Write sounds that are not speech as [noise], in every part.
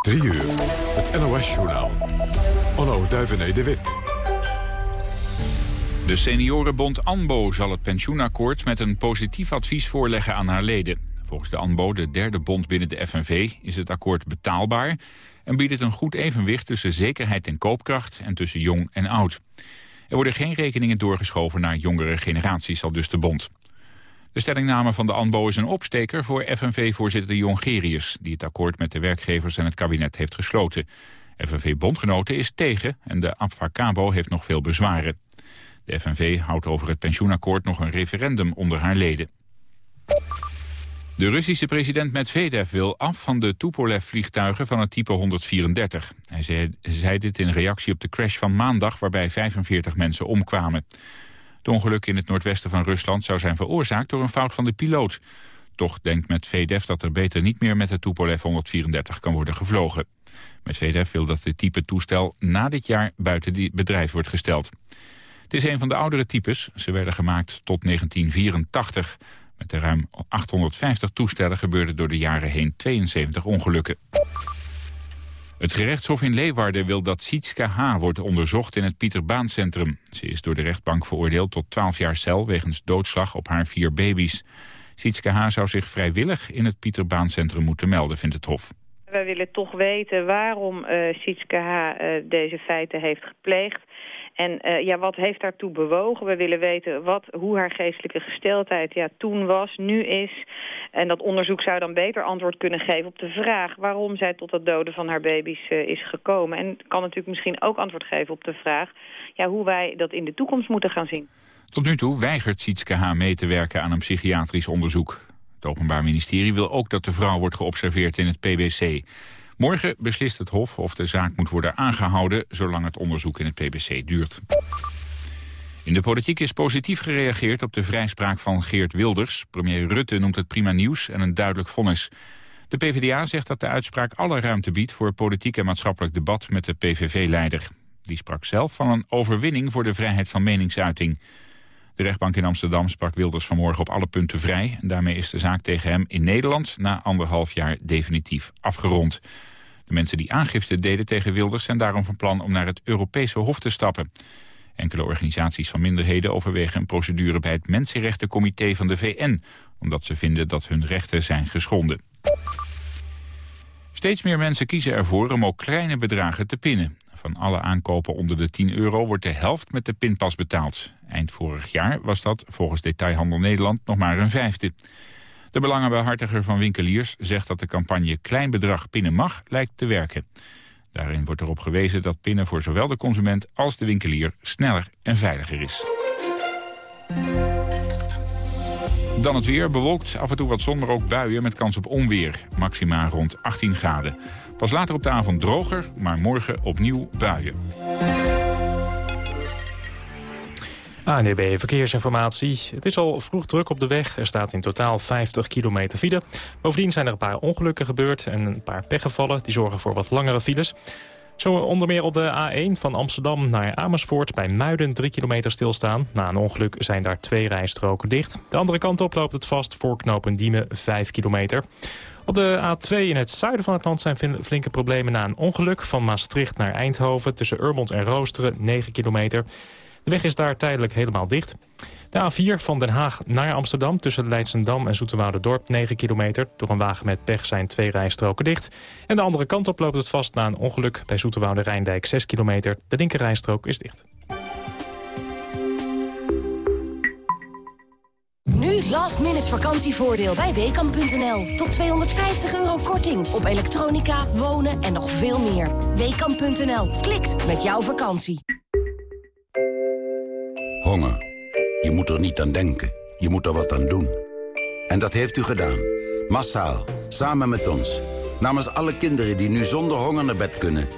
3 uur, het NOS-journaal. Onno Duivené de Wit. De seniorenbond ANBO zal het pensioenakkoord met een positief advies voorleggen aan haar leden. Volgens de ANBO, de derde bond binnen de FNV, is het akkoord betaalbaar... en biedt het een goed evenwicht tussen zekerheid en koopkracht en tussen jong en oud. Er worden geen rekeningen doorgeschoven naar jongere generaties, al dus de bond. De stellingname van de ANBO is een opsteker voor FNV-voorzitter Jongerius... die het akkoord met de werkgevers en het kabinet heeft gesloten. FNV-bondgenoten is tegen en de Abfacabo heeft nog veel bezwaren. De FNV houdt over het pensioenakkoord nog een referendum onder haar leden. De Russische president Medvedev wil af van de Tupolev-vliegtuigen van het type 134. Hij zei dit in reactie op de crash van maandag waarbij 45 mensen omkwamen. Het ongeluk in het noordwesten van Rusland zou zijn veroorzaakt door een fout van de piloot. Toch denkt Medvedev dat er beter niet meer met de Tupolev 134 kan worden gevlogen. Medvedev wil dat dit type toestel na dit jaar buiten die bedrijf wordt gesteld. Het is een van de oudere types. Ze werden gemaakt tot 1984. Met de ruim 850 toestellen gebeurden door de jaren heen 72 ongelukken. Het gerechtshof in Leeuwarden wil dat Sietske H. wordt onderzocht in het Pieterbaancentrum. Ze is door de rechtbank veroordeeld tot 12 jaar cel wegens doodslag op haar vier baby's. Sietske H. zou zich vrijwillig in het Pieterbaancentrum moeten melden, vindt het hof. Wij willen toch weten waarom uh, Sietske H. Uh, deze feiten heeft gepleegd. En uh, ja, wat heeft daartoe bewogen? We willen weten wat, hoe haar geestelijke gesteldheid ja, toen was, nu is. En dat onderzoek zou dan beter antwoord kunnen geven op de vraag... waarom zij tot het doden van haar baby's uh, is gekomen. En kan natuurlijk misschien ook antwoord geven op de vraag... Ja, hoe wij dat in de toekomst moeten gaan zien. Tot nu toe weigert Sietske H. mee te werken aan een psychiatrisch onderzoek. Het Openbaar Ministerie wil ook dat de vrouw wordt geobserveerd in het PBC. Morgen beslist het Hof of de zaak moet worden aangehouden... zolang het onderzoek in het PBC duurt. In de politiek is positief gereageerd op de vrijspraak van Geert Wilders. Premier Rutte noemt het prima nieuws en een duidelijk vonnis. De PvdA zegt dat de uitspraak alle ruimte biedt... voor politiek en maatschappelijk debat met de PVV-leider. Die sprak zelf van een overwinning voor de vrijheid van meningsuiting. De rechtbank in Amsterdam sprak Wilders vanmorgen op alle punten vrij. En daarmee is de zaak tegen hem in Nederland na anderhalf jaar definitief afgerond. De mensen die aangifte deden tegen Wilders zijn daarom van plan om naar het Europese Hof te stappen. Enkele organisaties van minderheden overwegen een procedure bij het Mensenrechtencomité van de VN, omdat ze vinden dat hun rechten zijn geschonden. Steeds meer mensen kiezen ervoor om ook kleine bedragen te pinnen. Van alle aankopen onder de 10 euro wordt de helft met de pinpas betaald. Eind vorig jaar was dat volgens Detailhandel Nederland nog maar een vijfde. De belangenbehartiger van winkeliers zegt dat de campagne Klein Bedrag Pinnen Mag lijkt te werken. Daarin wordt erop gewezen dat pinnen voor zowel de consument als de winkelier sneller en veiliger is. Dan het weer, bewolkt, af en toe wat zon, maar ook buien met kans op onweer. Maxima rond 18 graden. Pas later op de avond droger, maar morgen opnieuw buien. ANDB Verkeersinformatie. Het is al vroeg druk op de weg. Er staat in totaal 50 kilometer file. Bovendien zijn er een paar ongelukken gebeurd en een paar pechgevallen. Die zorgen voor wat langere files. Zo onder meer op de A1 van Amsterdam naar Amersfoort... bij Muiden 3 kilometer stilstaan. Na een ongeluk zijn daar twee rijstroken dicht. De andere kant op loopt het vast voor knopen Diemen 5 kilometer. Op de A2 in het zuiden van het land zijn flinke problemen na een ongeluk... van Maastricht naar Eindhoven tussen Urmond en Roosteren 9 kilometer... De weg is daar tijdelijk helemaal dicht. De A4 van Den Haag naar Amsterdam tussen Leidsendam en Dorp 9 kilometer. Door een wagen met pech zijn twee rijstroken dicht. En de andere kant op loopt het vast na een ongeluk bij Zoeterwoude Rijndijk 6 kilometer. De linkerrijstrook is dicht. Nu last minute vakantievoordeel bij Weekamp.nl. Tot 250 euro korting op elektronica, wonen en nog veel meer. Weekamp.nl. Klikt met jouw vakantie. Honger. Je moet er niet aan denken. Je moet er wat aan doen. En dat heeft u gedaan. Massaal. Samen met ons. Namens alle kinderen die nu zonder honger naar bed kunnen.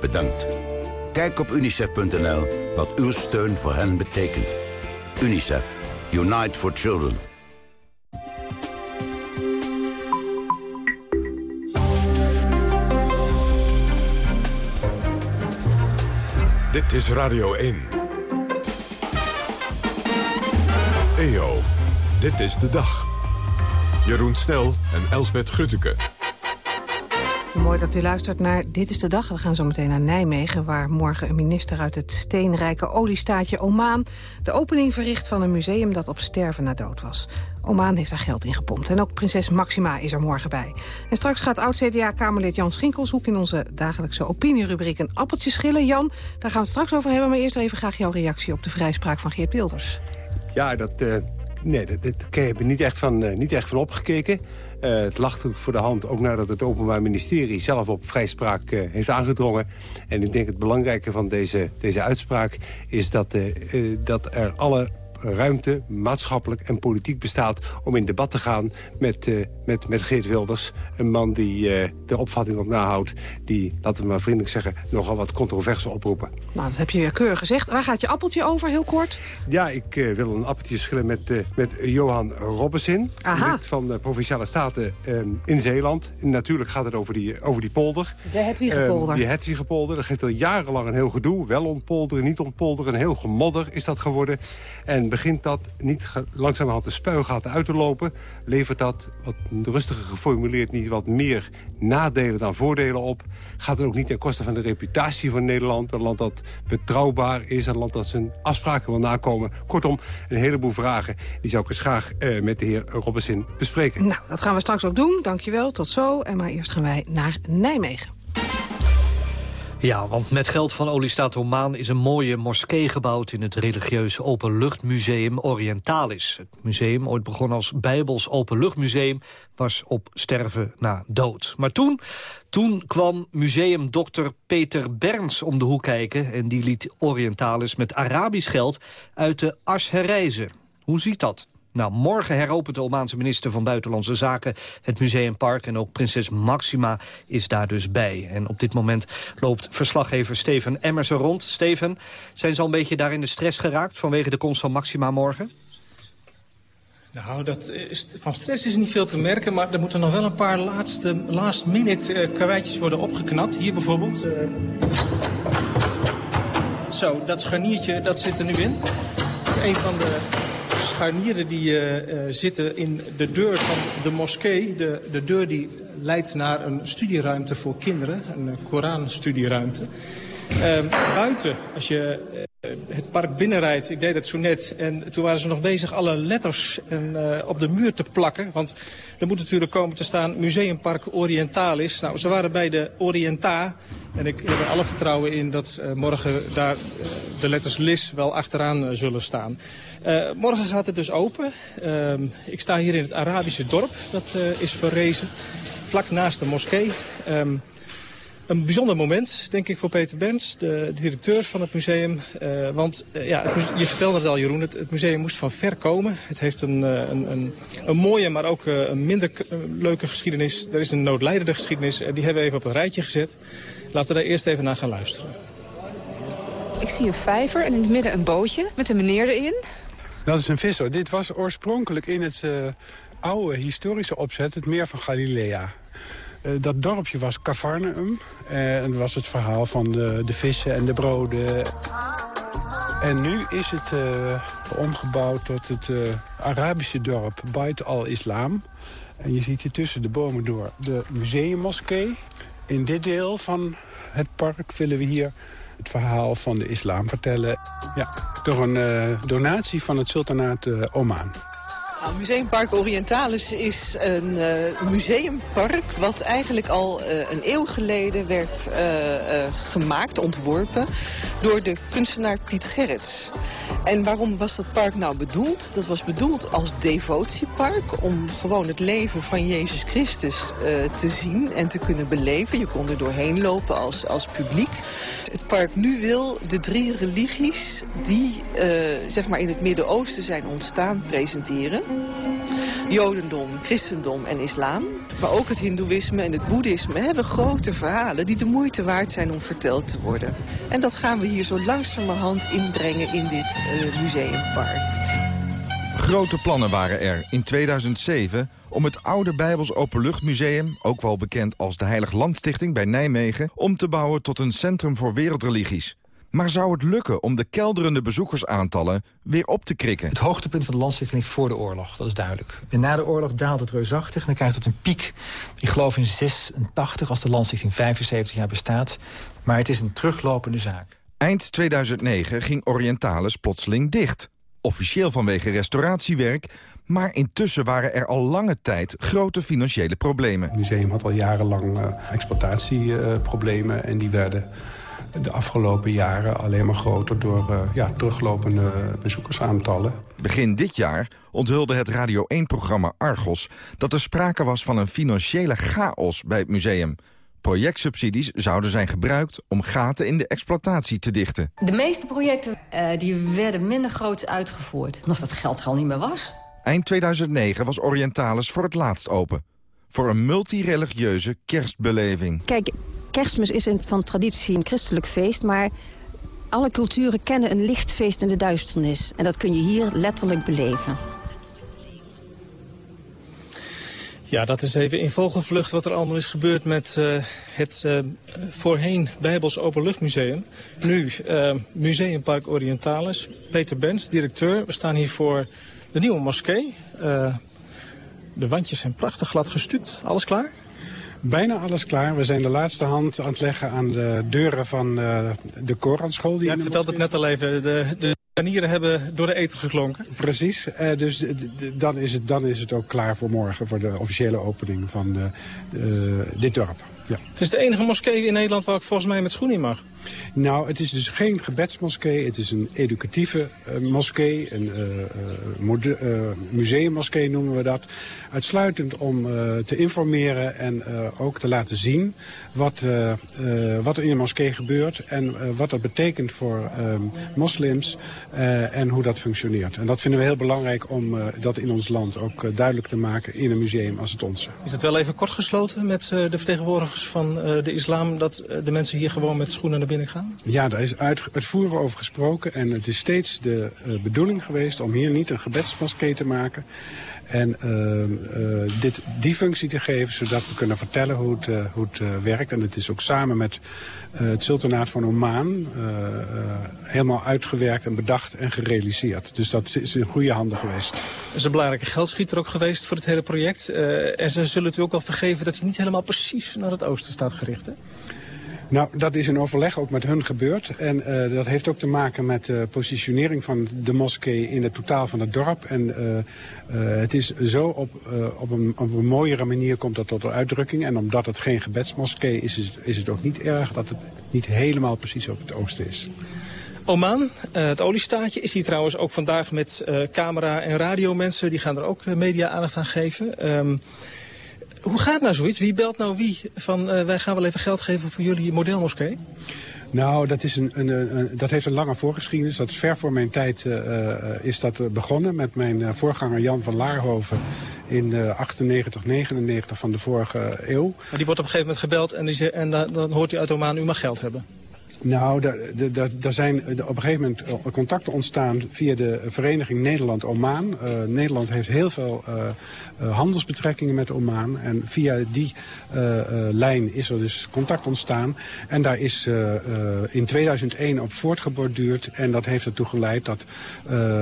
Bedankt. Kijk op unicef.nl wat uw steun voor hen betekent. UNICEF. Unite for Children. Dit is Radio 1. EO, dit is de dag. Jeroen Snel en Elsbet Grutteke. Mooi dat u luistert naar Dit is de Dag. We gaan zo meteen naar Nijmegen... waar morgen een minister uit het steenrijke oliestaatje Oman... de opening verricht van een museum dat op sterven na dood was. Oman heeft daar geld in gepompt. En ook prinses Maxima is er morgen bij. En straks gaat oud-CDA-Kamerlid Jan Schinkelshoek... in onze dagelijkse opinierubriek een appeltje schillen. Jan, daar gaan we het straks over hebben. Maar eerst even graag jouw reactie op de vrijspraak van Geert Wilders. Ja, dat, uh, nee, dat, ik heb niet echt van, uh, niet echt van opgekeken. Uh, het lag voor de hand, ook nadat het Openbaar Ministerie zelf op vrijspraak uh, heeft aangedrongen. En ik denk het belangrijke van deze, deze uitspraak is dat, dat er alle ruimte, maatschappelijk en politiek bestaat... om in debat te gaan met, uh, met, met Geert Wilders. Een man die uh, de opvatting op nahoudt... die, laten we maar vriendelijk zeggen, nogal wat controverse oproepen. Nou, dat heb je weer keurig gezegd. Waar gaat je appeltje over, heel kort? Ja, ik uh, wil een appeltje schillen met, met Johan Robbesin. Lid van de Provinciale Staten in Zeeland. En natuurlijk gaat het over die, over die polder. De Hedwigepolder. die Hedwigepolder. Dat geeft al jarenlang een heel gedoe. Wel ontpolderen, niet ontpolderen. Een heel gemodder is dat geworden. En begint dat niet langzamerhand de spuigaten uit te lopen... levert dat, wat rustiger geformuleerd, niet wat meer nadelen dan voordelen op. Gaat het ook niet ten koste van de reputatie van Nederland. Een land dat betrouwbaar is, een land dat zijn afspraken wil nakomen. Kortom, een heleboel vragen. Die zou ik eens graag uh, met de heer Robbesin bespreken. Nou, dat gaan we straks ook doen. Dankjewel, tot zo. En maar eerst gaan wij naar Nijmegen. Ja, want met geld van Oliestaat Omaan is een mooie moskee gebouwd... in het religieuze openluchtmuseum Orientalis. Het museum, ooit begonnen als Bijbels openluchtmuseum... was op sterven na dood. Maar toen, toen kwam museumdokter Peter Berns om de hoek kijken... en die liet Orientalis met Arabisch geld uit de as herreizen. Hoe ziet dat? Nou, morgen heropent de Omaanse minister van Buitenlandse Zaken het Museumpark. En ook prinses Maxima is daar dus bij. En op dit moment loopt verslaggever Steven Emmers er rond. Steven, zijn ze al een beetje daar in de stress geraakt vanwege de komst van Maxima morgen? Nou, dat is, van stress is niet veel te merken, maar er moeten nog wel een paar laatste, last minute uh, karweitjes worden opgeknapt. Hier bijvoorbeeld. Uh... Zo, dat scharniertje, dat zit er nu in. Dat is een van de scharnieren die uh, zitten in de deur van de moskee. De, de deur die leidt naar een studieruimte voor kinderen, een Koranstudieruimte. Uh, buiten, als je het park binnenrijdt, ik deed dat zo net... en toen waren ze nog bezig alle letters en, uh, op de muur te plakken. Want er moet natuurlijk komen te staan Museumpark Orientalis. Nou, ze waren bij de Orienta en ik heb er alle vertrouwen in dat uh, morgen daar de letters LIS wel achteraan zullen staan. Morgen gaat het dus open. Ik sta hier in het Arabische dorp, dat is verrezen. Vlak naast de moskee. Um, een bijzonder moment, denk ik, voor Peter Berns, de, de directeur van het museum. want ja, het, je vertelde het al, Jeroen, het, het, museum moest van ver komen. Het heeft een, een, een, een mooie, maar ook een minder leuke geschiedenis. Er is een noodlijdende geschiedenis. die hebben we even op een rijtje gezet. Laten we daar eerst even naar gaan luisteren. Ik zie een vijver en in het midden een bootje met een meneer erin. Dat is een visser. Dit was oorspronkelijk in het uh, oude historische opzet het meer van Galilea. Uh, dat dorpje was Cafarnaum. Uh, en was het verhaal van de, de vissen en de broden. En nu is het omgebouwd tot het Arabische dorp Bait al-Islam. En je ziet hier tussen de bomen door de museummoskee. In dit deel van het park willen we hier het verhaal van de islam vertellen. Ja, door een donatie van het sultanaat Oman. Nou, Museumpark Orientalis is een uh, museumpark wat eigenlijk al uh, een eeuw geleden werd uh, gemaakt, ontworpen, door de kunstenaar Piet Gerrits. En waarom was dat park nou bedoeld? Dat was bedoeld als devotiepark om gewoon het leven van Jezus Christus te zien en te kunnen beleven. Je kon er doorheen lopen als, als publiek. Het park nu wil de drie religies die zeg maar in het Midden-Oosten zijn ontstaan presenteren. Jodendom, christendom en islam. Maar ook het hindoeïsme en het boeddhisme hebben grote verhalen... die de moeite waard zijn om verteld te worden. En dat gaan we hier zo langzamerhand inbrengen in dit uh, museumpark. Grote plannen waren er in 2007 om het oude Bijbels Openluchtmuseum... ook wel bekend als de Heilig Landstichting bij Nijmegen... om te bouwen tot een centrum voor wereldreligies. Maar zou het lukken om de kelderende bezoekersaantallen weer op te krikken? Het hoogtepunt van de landstichting ligt voor de oorlog, dat is duidelijk. En na de oorlog daalt het reusachtig en dan krijgt het een piek. Ik geloof in 86 als de landstichting 75 jaar bestaat. Maar het is een teruglopende zaak. Eind 2009 ging Orientalis plotseling dicht. Officieel vanwege restauratiewerk, maar intussen waren er al lange tijd grote financiële problemen. Het museum had al jarenlang uh, exploitatieproblemen en die werden de afgelopen jaren alleen maar groter door uh, ja, teruglopende bezoekersaantallen. Begin dit jaar onthulde het Radio 1-programma Argos dat er sprake was van een financiële chaos bij het museum. Projectsubsidies zouden zijn gebruikt om gaten in de exploitatie te dichten. De meeste projecten uh, die werden minder groots uitgevoerd, omdat dat geld er al niet meer was. Eind 2009 was Orientalis voor het laatst open. Voor een multireligieuze kerstbeleving. Kijk, kerstmis is een, van traditie een christelijk feest... maar alle culturen kennen een lichtfeest in de duisternis. En dat kun je hier letterlijk beleven. Ja, dat is even in vogelvlucht wat er allemaal is gebeurd met uh, het uh, voorheen Bijbels Openluchtmuseum. Nu uh, Museumpark Orientalis. Peter Bens, directeur. We staan hier voor de nieuwe moskee. de wandjes zijn prachtig glad gestuukt. Alles klaar? Bijna alles klaar. We zijn de laatste hand aan het leggen aan de deuren van de Koranschool. Die ja, ik vertelde het net al even. De, de Kanieren hebben door de eten geklonken. Precies, uh, dus dan is, het, dan is het ook klaar voor morgen, voor de officiële opening van de, uh, dit dorp. Ja. Het is de enige moskee in Nederland waar ik volgens mij met schoenen in mag. Nou, het is dus geen gebedsmoskee. Het is een educatieve uh, moskee, een uh, museummoskee noemen we dat. Uitsluitend om te informeren en ook te laten zien wat, wat er in de moskee gebeurt. En wat dat betekent voor ehm, moslims en hoe dat functioneert. En dat vinden we heel belangrijk om dat in ons land ook duidelijk te maken in een museum als het onze. Is het wel even kort gesloten met de vertegenwoordigers van de islam... dat de mensen hier gewoon met schoenen binnen gaan? Ja, daar is uit, uitvoerig over gesproken. En het is steeds de uh, bedoeling geweest om hier niet een gebedsmoskee te maken. En uh, uh, dit, die functie te geven, zodat we kunnen vertellen hoe het, uh, hoe het werkt. En het is ook samen met het sultanaat van Oman helemaal uitgewerkt en bedacht en gerealiseerd. Dus dat is in goede handen geweest. Er is een belangrijke geldschieter ook geweest voor het hele project. en ze zullen het u ook wel vergeven dat hij niet helemaal precies naar het oosten staat gericht, hè? Nou, dat is in overleg ook met hun gebeurd. En uh, dat heeft ook te maken met de positionering van de moskee in het totaal van het dorp. En uh, het is zo op, op, een, op een mooiere manier komt dat tot uitdrukking. En omdat het geen gebedsmoskee is, is, is het ook niet erg dat het niet helemaal precies op het oosten is. Oman, het oliestaatje, is hier trouwens ook vandaag met camera- en radiomensen. Die gaan er ook media-aandacht aan geven. Um, hoe gaat nou zoiets? Wie belt nou wie van uh, wij gaan wel even geld geven voor jullie modelmoskee? Nou, dat, is een, een, een, dat heeft een lange voorgeschiedenis. Dat is ver voor mijn tijd uh, is dat begonnen met mijn voorganger Jan van Laarhoven in de 98, 99 van de vorige eeuw. Maar die wordt op een gegeven moment gebeld en, die, en dan hoort hij uit Oman, u mag geld hebben. Nou, daar zijn op een gegeven moment eh, contacten ontstaan via de vereniging Nederland-Omaan. Uh, Nederland heeft heel veel handelsbetrekkingen met Omaan. En via die lijn is er dus contact ontstaan. En daar is in 2001 op voortgeborduurd. En dat heeft ertoe geleid dat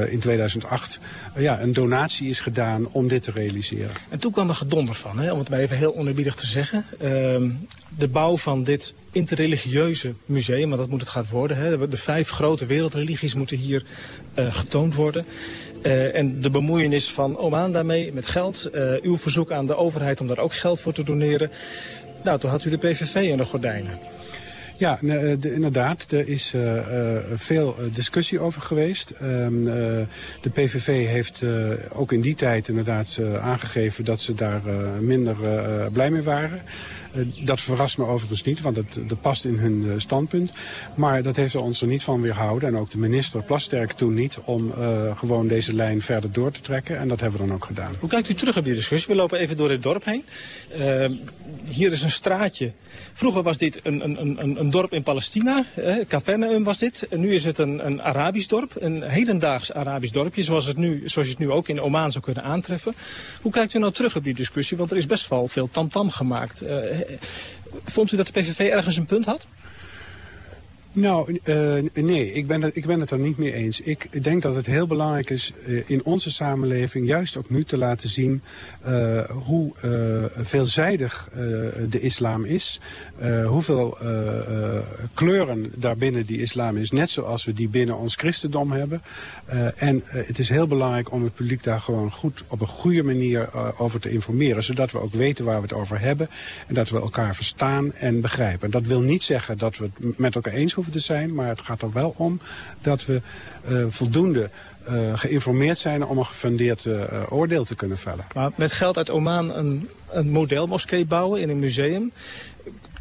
in 2008 ja, een donatie is gedaan om dit te realiseren. En toen kwam er gedonder van, hè, om het maar even heel onerbiedig te zeggen. Ehm, de bouw van dit interreligieuze museum, maar dat moet het gaat worden. Hè. De vijf grote wereldreligies moeten hier uh, getoond worden. Uh, en de bemoeienis van Oman daarmee met geld. Uh, uw verzoek aan de overheid om daar ook geld voor te doneren. Nou, toen had u de PVV in de gordijnen. Ja, de, inderdaad. Er is veel discussie over geweest. Uh, de PVV heeft ook in die tijd inderdaad aangegeven dat ze daar minder blij mee waren. Uh, dat verrast me overigens niet, want dat, dat past in hun uh, standpunt. Maar dat heeft er ons er niet van weerhouden. En ook de minister Plasterk toen niet om uh, gewoon deze lijn verder door te trekken. En dat hebben we dan ook gedaan. Hoe kijkt u terug op die discussie? We lopen even door het dorp heen. Ehm, hier is een straatje. Vroeger was dit een, een, een, een dorp in Palestina. Eh, was dit. En nu is het een, een Arabisch dorp. Een hedendaags Arabisch dorpje. Zoals, het nu, zoals je het nu ook in Oman zou kunnen aantreffen. Hoe kijkt u nou terug op die discussie? Want er is best wel veel tamtam -tam gemaakt. Vond u dat de PVV ergens een punt had? Nou, uh, nee, ik ben, het, ik ben het er niet mee eens. Ik denk dat het heel belangrijk is uh, in onze samenleving... juist ook nu te laten zien uh, hoe veelzijdig de islam is. hoeveel kleuren daarbinnen die islam is. Net zoals we die binnen ons christendom hebben. en het is heel belangrijk om het publiek daar gewoon goed op een goede manier over te informeren. Zodat we ook weten waar we het over hebben. En dat we elkaar verstaan en begrijpen. En dat wil niet zeggen dat we het met elkaar eens hoeven te zijn. Maar het gaat er wel om dat we uh, voldoende uh, geïnformeerd zijn om een gefundeerd uh, oordeel te kunnen vellen. Maar met geld uit Oman een, een modelmoskee bouwen in een museum.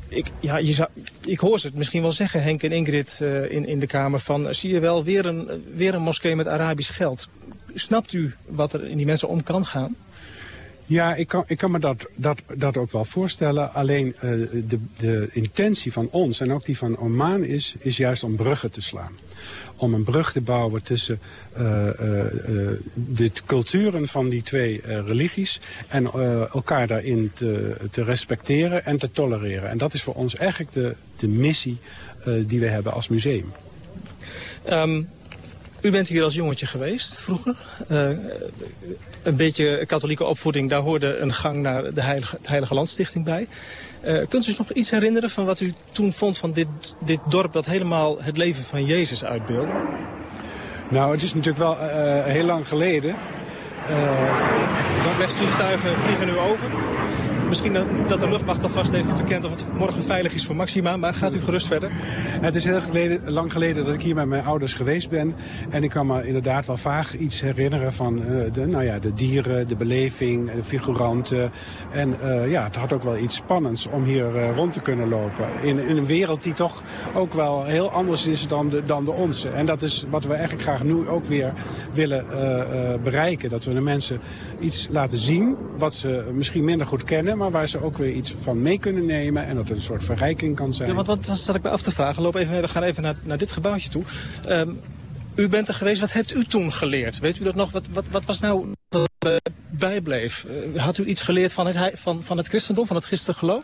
Ik, ja, je zou, ik hoor ze het misschien wel zeggen, Henk en Ingrid in, in de Kamer, van zie je wel weer een, weer een moskee met Arabisch geld. Snapt u wat er in die mensen om kan gaan? Ja, ik kan, ik kan me dat, dat, dat ook wel voorstellen. Alleen uh, de, de intentie van ons en ook die van Oman is, is juist om bruggen te slaan. Om een brug te bouwen tussen uh, de culturen van die twee religies... en elkaar daarin te, te respecteren en te tolereren. En dat is voor ons eigenlijk de, de missie die we hebben als museum. Um, u bent hier als jongetje geweest vroeger. Een beetje katholieke opvoeding, daar hoorde een gang naar de Heilige, de Heilige Landstichting bij. Uh, kunt u zich nog iets herinneren van wat u toen vond van dit, dit dorp dat helemaal het leven van Jezus uitbeelde? Nou, het is natuurlijk wel uh, heel lang geleden. Uh, Westvliegtuigen vliegen nu over. Misschien dat de luchtmacht alvast even verkent of het morgen veilig is voor Maxima. Maar gaat u gerust verder? Het is heel geleden, lang geleden dat ik hier met mijn ouders geweest ben. En ik kan me inderdaad wel vaag iets herinneren van uh, de, nou ja, de dieren, de beleving, de figuranten. En uh, ja, het had ook wel iets spannends om hier uh, rond te kunnen lopen. In, in, een wereld die toch ook wel heel anders is dan de, dan de onze. En dat is wat we eigenlijk graag nu ook weer willen bereiken. Dat we de mensen iets laten zien wat ze misschien minder goed kennen maar waar ze ook weer iets van mee kunnen nemen en dat het een soort verrijking kan zijn. Ja, want wat zat ik me af te vragen. Loop even, we gaan even naar, naar dit gebouwtje toe. Um, u bent er geweest, wat heeft u toen geleerd? Weet u dat nog? Wat, wat, wat was nou dat uh, bijbleef? Uh, had u iets geleerd van het, van, van het christendom, van het christelijk geloof?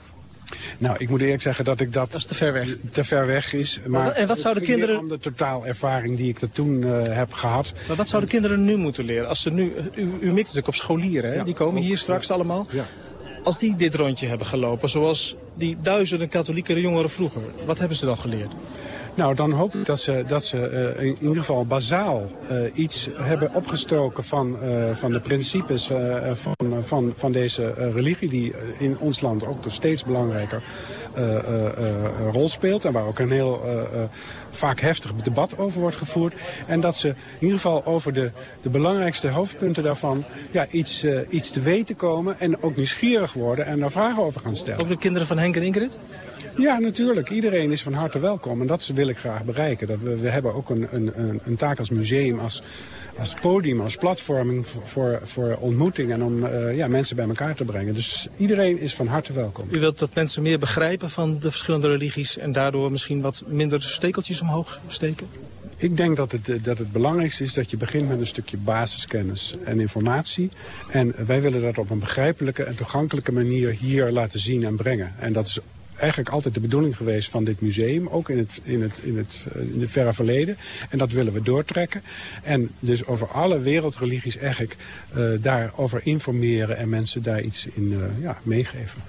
Nou, ik moet eerlijk zeggen dat ik dat... Dat is te ver weg. Te ver weg is. Maar en wat zouden kinderen... Aan de totaalervaring die ik er toen uh, heb gehad. Maar wat zouden kinderen nu moeten leren? Als ze nu, u, u mikt natuurlijk op scholieren, hè? Ja, die komen hier straks ja. allemaal. Ja. Als die dit rondje hebben gelopen, zoals die duizenden katholieke jongeren vroeger, wat hebben ze dan geleerd? Nou, dan hoop ik dat ze, dat ze uh, in ieder geval bazaal uh, iets hebben opgestoken van, uh, van de principes van, van, van deze religie... die in ons land ook dus steeds belangrijker rol speelt... en waar ook een heel vaak heftig debat over wordt gevoerd. En dat ze in ieder geval over de, de belangrijkste hoofdpunten daarvan ja, iets, iets te weten komen... en ook nieuwsgierig worden en daar vragen over gaan stellen. Ook de kinderen van Henk en Ingrid? Ja, natuurlijk. Iedereen is van harte welkom. En dat wil ik graag bereiken. Dat we, we hebben ook een, een, een taak als museum, als, als podium, als platforming voor, voor ontmoeting en om uh, ja, mensen bij elkaar te brengen. Dus iedereen is van harte welkom. U wilt dat mensen meer begrijpen van de verschillende religies en daardoor misschien wat minder stekeltjes omhoog steken? Ik denk dat het, dat het belangrijkste is dat je begint met een stukje basiskennis en informatie. En wij willen dat op een begrijpelijke en toegankelijke manier hier laten zien en brengen. En dat is eigenlijk altijd de bedoeling geweest van dit museum. Ook in het, in het, in het, in het verre verleden. En dat willen we doortrekken. En dus over alle wereldreligies eigenlijk uh, daarover informeren en mensen daar iets in uh, ja, meegeven.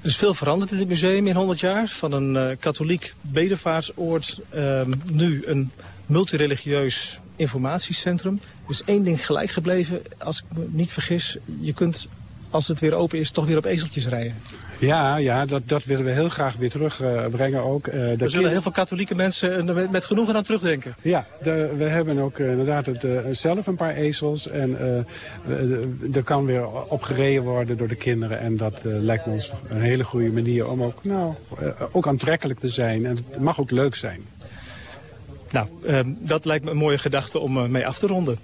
Er is veel veranderd in dit museum in 100 jaar. Van een katholiek bedevaartsoord ehm, nu een multireligieus informatiecentrum. Er is één ding gelijk gebleven, als ik me niet vergis. Je kunt, als het weer open is, toch weer op ezeltjes rijden. Ja, ja dat, dat willen we heel graag weer terugbrengen uh, ook. Uh, er zullen heel veel katholieke mensen met, met genoegen aan terugdenken. Ja, de, we hebben ook uh, inderdaad het, uh, zelf een paar ezels. En er kan weer opgereden worden door de kinderen. En dat lijkt me ons een hele goede manier om ook, nou, ook aantrekkelijk te zijn. En het mag ook leuk zijn. Nou, ehm, dat lijkt me een mooie gedachte om mee af te ronden.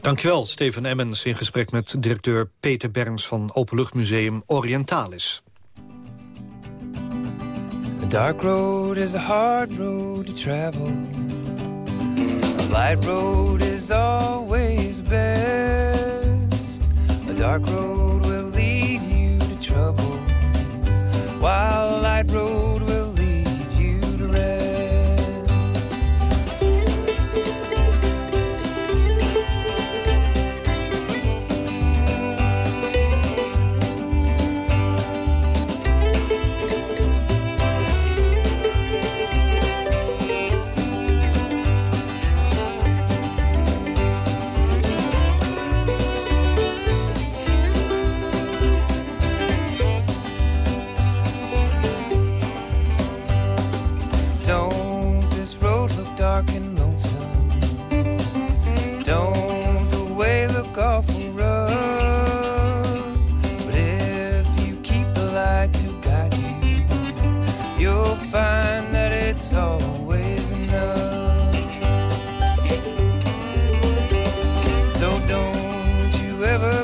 Dankjewel, Steven Emmens, in gesprek met directeur Peter Berns van Openluchtmuseum Orientalis. A dark road is a hard road to travel. A light road is always best. A dark road will lead you to trouble. While a light road ever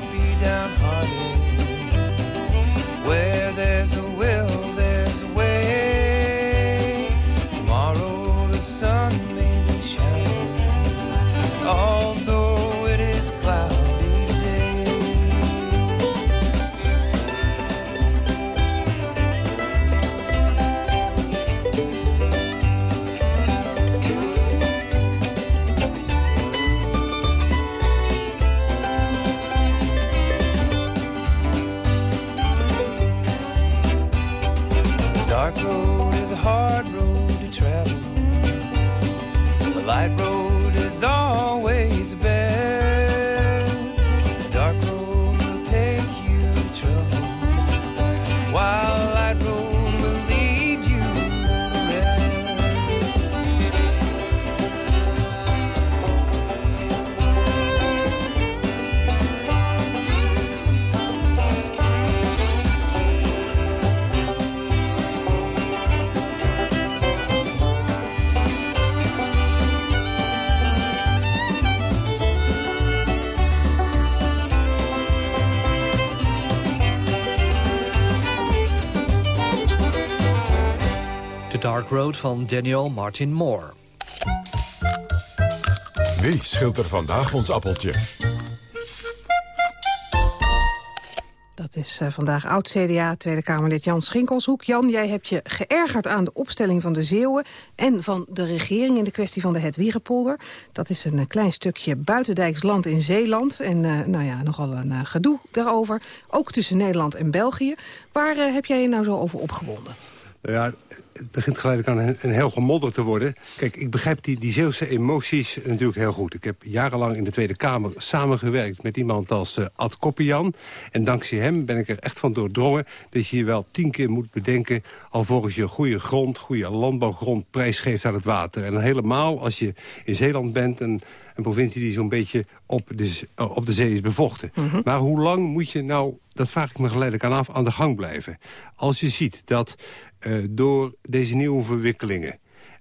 Van Daniel Martin Moore. Wie scheelt er vandaag ons appeltje? Dat is eh, vandaag oud-CDA Tweede Kamerlid Jan Schinkelshoek. Jan, jij hebt je geërgerd aan de opstelling van de Zeeuwen... en van de regering in de kwestie van de Hedwiegepolder. Dat is een eh, klein stukje buitendijks land in Zeeland. En eh, nou ja, nogal een gedoe daarover. Ook tussen Nederland en België. Waar heb jij je nou zo over opgewonden? Ja, het begint geleidelijk aan een, heel gemodder te worden. Kijk, ik begrijp die, die Zeeuwse emoties natuurlijk heel goed. Ik heb jarenlang in de Tweede Kamer samengewerkt met iemand als eh, Ad Koppian. En dankzij hem ben ik er echt van doordrongen... dat je je wel tien keer moet bedenken... alvorens je goede grond, goede landbouwgrond prijsgeeft aan het water. En helemaal als je in Zeeland bent... een, een provincie die zo'n beetje op de, eh, op de zee is bevochten. Maar hoe lang moet je nou, dat vraag ik me geleidelijk aan af, aan de gang blijven? Als je ziet dat door deze nieuwe verwikkelingen...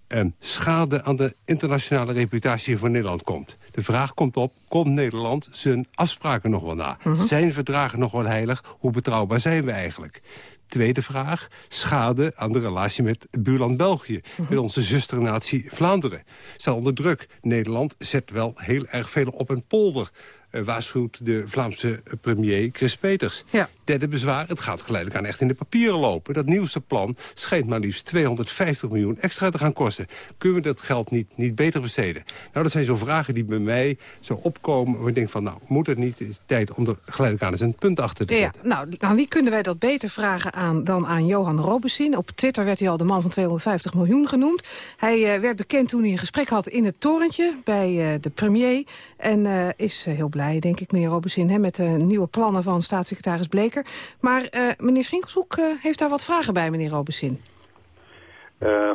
eh, schade aan de internationale reputatie van Nederland komt. De vraag komt op, komt Nederland zijn afspraken nog wel na? Zijn verdragen nog wel heilig? Hoe betrouwbaar zijn we eigenlijk? Tweede vraag, schade aan de relatie met het buurland België. Met onze zusternatie Vlaanderen. Staat onder druk. Nederland zet wel heel erg veel op een polder. Eh, waarschuwt de Vlaamse premier Chris Peters. Ja. Derde bezwaar, het gaat geleidelijk aan echt in de papieren lopen. Dat nieuwste plan schijnt maar liefst 250 miljoen extra te gaan kosten. Kunnen we dat geld niet, niet beter besteden? Nou, dat zijn zo vragen die bij mij zo opkomen... waar ik denk van, nou, moet het niet Het is tijd om er geleidelijk aan eens een punt achter te Ja, zetten? nou, aan wie kunnen wij dat beter vragen aan, dan aan Johan Robesin? Op Twitter werd hij al de man van 250 miljoen genoemd. Hij eh, werd bekend toen hij een gesprek had in het torentje bij eh, de premier. En eh, is eh, heel blij, denk ik, meneer Robesin, hè, met de nieuwe plannen van staatssecretaris Bleker. Maar eh, meneer Schinkelshoek heeft daar wat vragen bij, meneer Robesin.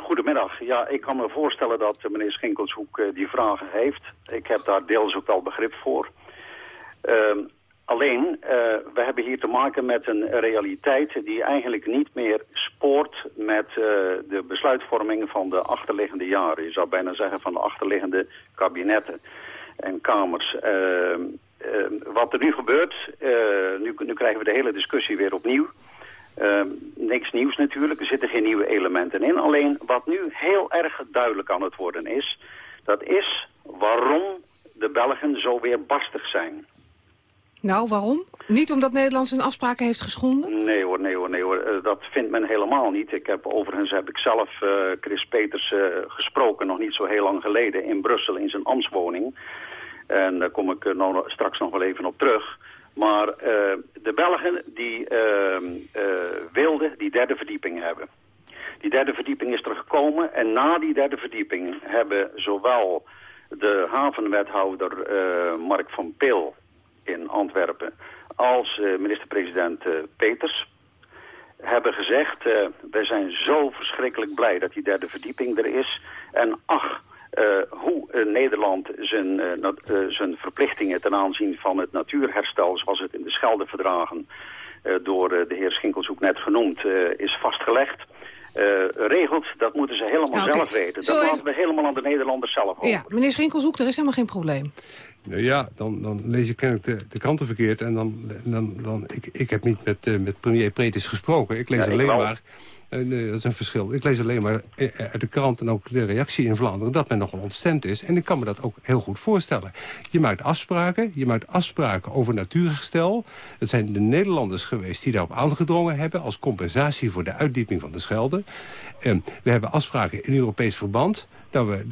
Goedemiddag. Ja, ik kan me voorstellen dat meneer Schinkelshoek die vragen heeft. Ik heb daar deels ook wel begrip voor. Ehm, alleen, we hebben hier te maken met een realiteit die eigenlijk niet meer spoort met de besluitvorming van de achterliggende jaren. Je zou bijna zeggen van de achterliggende kabinetten en kamers. Ehm, ehm, wat er nu gebeurt, eh, nu, nu krijgen we de hele discussie weer opnieuw. Ehm, niks nieuws natuurlijk, er zitten geen nieuwe elementen in. Alleen wat nu heel erg duidelijk aan het worden is... dat is waarom de Belgen zo weer barstig zijn. Nou, waarom? Niet omdat Nederland zijn afspraken heeft geschonden? Nee hoor, nee hoor, nee hoor. Eh, dat vindt men helemaal niet. Ik heb, overigens heb ik zelf eh, Chris Peters eh, gesproken, nog niet zo heel lang geleden, in Brussel in zijn ambtswoning. En daar kom ik eh, nou straks nog wel even op terug. Maar de Belgen die ehm, eh, wilden die derde verdieping hebben. Die derde verdieping is er gekomen en na die derde verdieping hebben zowel de havenwethouder Mark van Peel in Antwerpen als eh, minister-president eh, Peters hebben gezegd... eh, wij zijn zo verschrikkelijk blij dat die derde verdieping er is. En ach, hoe Nederland zijn, zijn verplichtingen ten aanzien van het natuurherstel... zoals het in de Scheldeverdragen door de heer Schinkelshoek net genoemd, is vastgelegd. regelt, dat moeten ze helemaal Nou, zelf weten. Dat laten we helemaal aan de Nederlanders zelf over. Ja, meneer Schinkelshoek, er is helemaal geen probleem. Nou ja, dan, dan lees ik kennelijk de, de kranten verkeerd. En dan, dan, dan, ik, ik heb niet met, eh, met premier Pretis gesproken. Ik lees Ja, alleen maar... eh, nee, dat is een verschil. Ik lees alleen maar eh, uit de krant en ook de reactie in Vlaanderen... dat men nogal ontstemd is. En ik kan me dat ook heel goed voorstellen. Je maakt afspraken. Je maakt afspraken over natuurgestel. Het zijn de Nederlanders geweest die daarop aangedrongen hebben... als compensatie voor de uitdieping van de Schelde. Eh, we hebben afspraken in Europees verband dat we,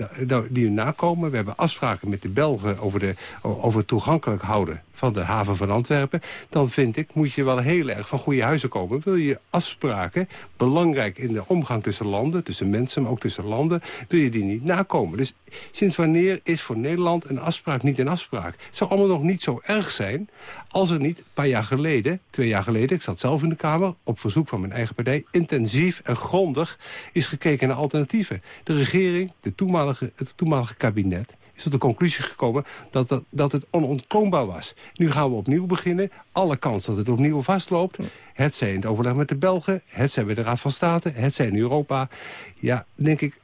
die we nakomen. We hebben afspraken met de Belgen over, de, over toegankelijk houden van de haven van Antwerpen. Dan vind ik, moet je wel heel erg van goede huizen komen. Wil je afspraken, belangrijk in de omgang tussen landen... tussen mensen, maar ook tussen landen... wil je die niet nakomen. Dus sinds wanneer is voor Nederland een afspraak niet een afspraak? Het zou allemaal nog niet zo erg zijn... als er niet een paar jaar geleden, twee jaar geleden... ik zat zelf in de Kamer, op verzoek van mijn eigen partij... intensief en grondig is gekeken naar alternatieven. De regering, de toenmalige, het toenmalige kabinet is tot de conclusie gekomen dat, dat, dat het onontkoombaar was. Nu gaan we opnieuw beginnen. Alle kans dat het opnieuw vastloopt. Het zij in het overleg met de Belgen, het zij bij de Raad van State, het zij in Europa. Ja, denk ik,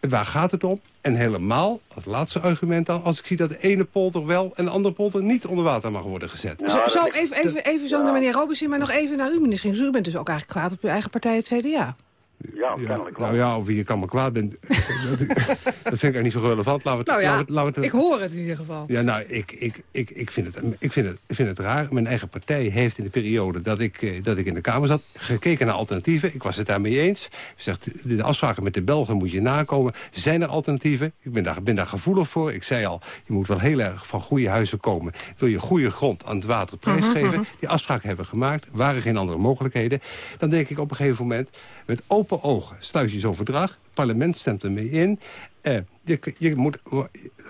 waar gaat het om? En helemaal, als laatste argument dan, als ik zie dat de ene polder wel en de andere polder niet onder water mag worden gezet. zo, zo even, even, even zo naar meneer Robinson, maar nog even naar u, meneer Schinkelshoek. U bent dus ook eigenlijk kwaad op uw eigen partij, het CDA. Ja, kennelijk wel. Nou ja, of je kan me kwaad bent, [laughs] dat, dat vind ik eigenlijk niet zo relevant. Laten we het, Nou ja, laten we het- laten we het- ik hoor het in ieder geval. Ja, nou, ik, ik, ik, ik, vind het, ik, vind het, ik vind het raar. Mijn eigen partij heeft in de periode dat ik, eh, dat ik in de Kamer zat... gekeken naar alternatieven. Ik was het daarmee eens. Zegt, de afspraken met de Belgen moet je nakomen. Zijn er alternatieven? Ik ben daar, ben daar gevoelig voor. Ik zei al, je moet wel heel erg van goede huizen komen. Wil je goede grond aan het water prijsgeven? Mhm, mhm. Die afspraken hebben we gemaakt. waren geen andere mogelijkheden. Dan denk ik op een gegeven moment... met open ogen sluit je zo'n verdrag. Het parlement stemt ermee in... Eh, je, je moet,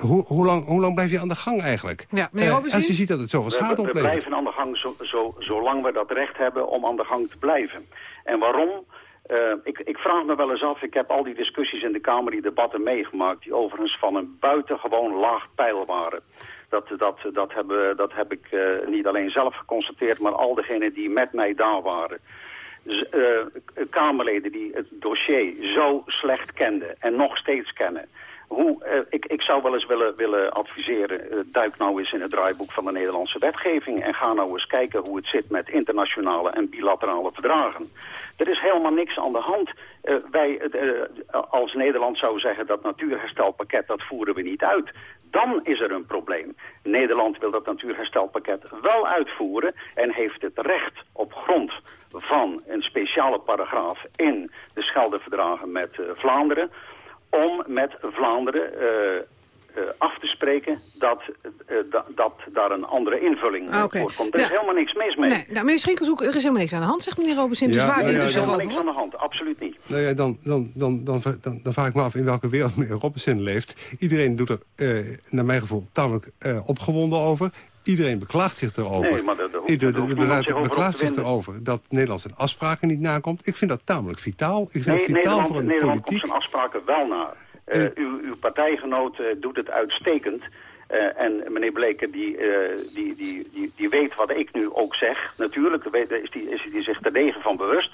hoe, hoe, lang, hoe lang blijf je aan de gang eigenlijk? Ja, meneer Eh, als je ziet dat het zoveel We, schade we oplevert. blijven aan de gang zo, zo, zolang we dat recht hebben om aan de gang te blijven. En waarom? Eh, ik, ik vraag me wel eens af, ik heb al die discussies in de Kamer, die debatten meegemaakt... die overigens van een buitengewoon laag pijl waren. Dat, dat, dat, hebben, dat heb ik niet alleen zelf geconstateerd, maar al degenen die met mij daar waren. Eh, Kamerleden die het dossier zo slecht kenden en nog steeds kennen... Hoe, eh, ik, ik zou wel eens willen, willen adviseren, eh, duik nou eens in het draaiboek van de Nederlandse wetgeving en ga nou eens kijken hoe het zit met internationale en bilaterale verdragen. Er is helemaal niks aan de hand. Wij, als Nederland zou zeggen dat natuurherstelpakket, dat voeren we niet uit. Dan is er een probleem. Nederland wil dat natuurherstelpakket wel uitvoeren en heeft het recht op grond van een speciale paragraaf in de Scheldeverdragen met eh, Vlaanderen om met Vlaanderen eh, af te spreken dat, eh, da- dat daar een andere invulling eh, Ah, voor komt. Er is Ja. helemaal niks mis mee. Nee, nou, meneer Schinkelshoek, er is helemaal niks aan de hand, zegt meneer Robinson. Dus Ja, waar nou wint ja, u Er is helemaal niks aan de hand, absoluut niet. Nou ja, dan, dan, dan, dan, dan, dan vraag ik me af in welke wereld meneer Robinson leeft. Iedereen doet er, eh, naar mijn gevoel, tamelijk eh, opgewonden over. Iedereen beklaagt zich erover. Nee, maar dat- dat Ieder- dat zich over beklaagt zich erover dat Nederland zijn afspraken niet nakomt. Ik vind dat tamelijk vitaal. Ik vind Nee, het vitaal Nederland, voor een Nederland komt politiek. zijn afspraken wel na. Eh, uw, partijgenoot eh, doet het uitstekend. Eh, en meneer Bleker, die, die, die, die, die weet wat ik nu ook zeg. Natuurlijk is hij is die zich terdege van bewust.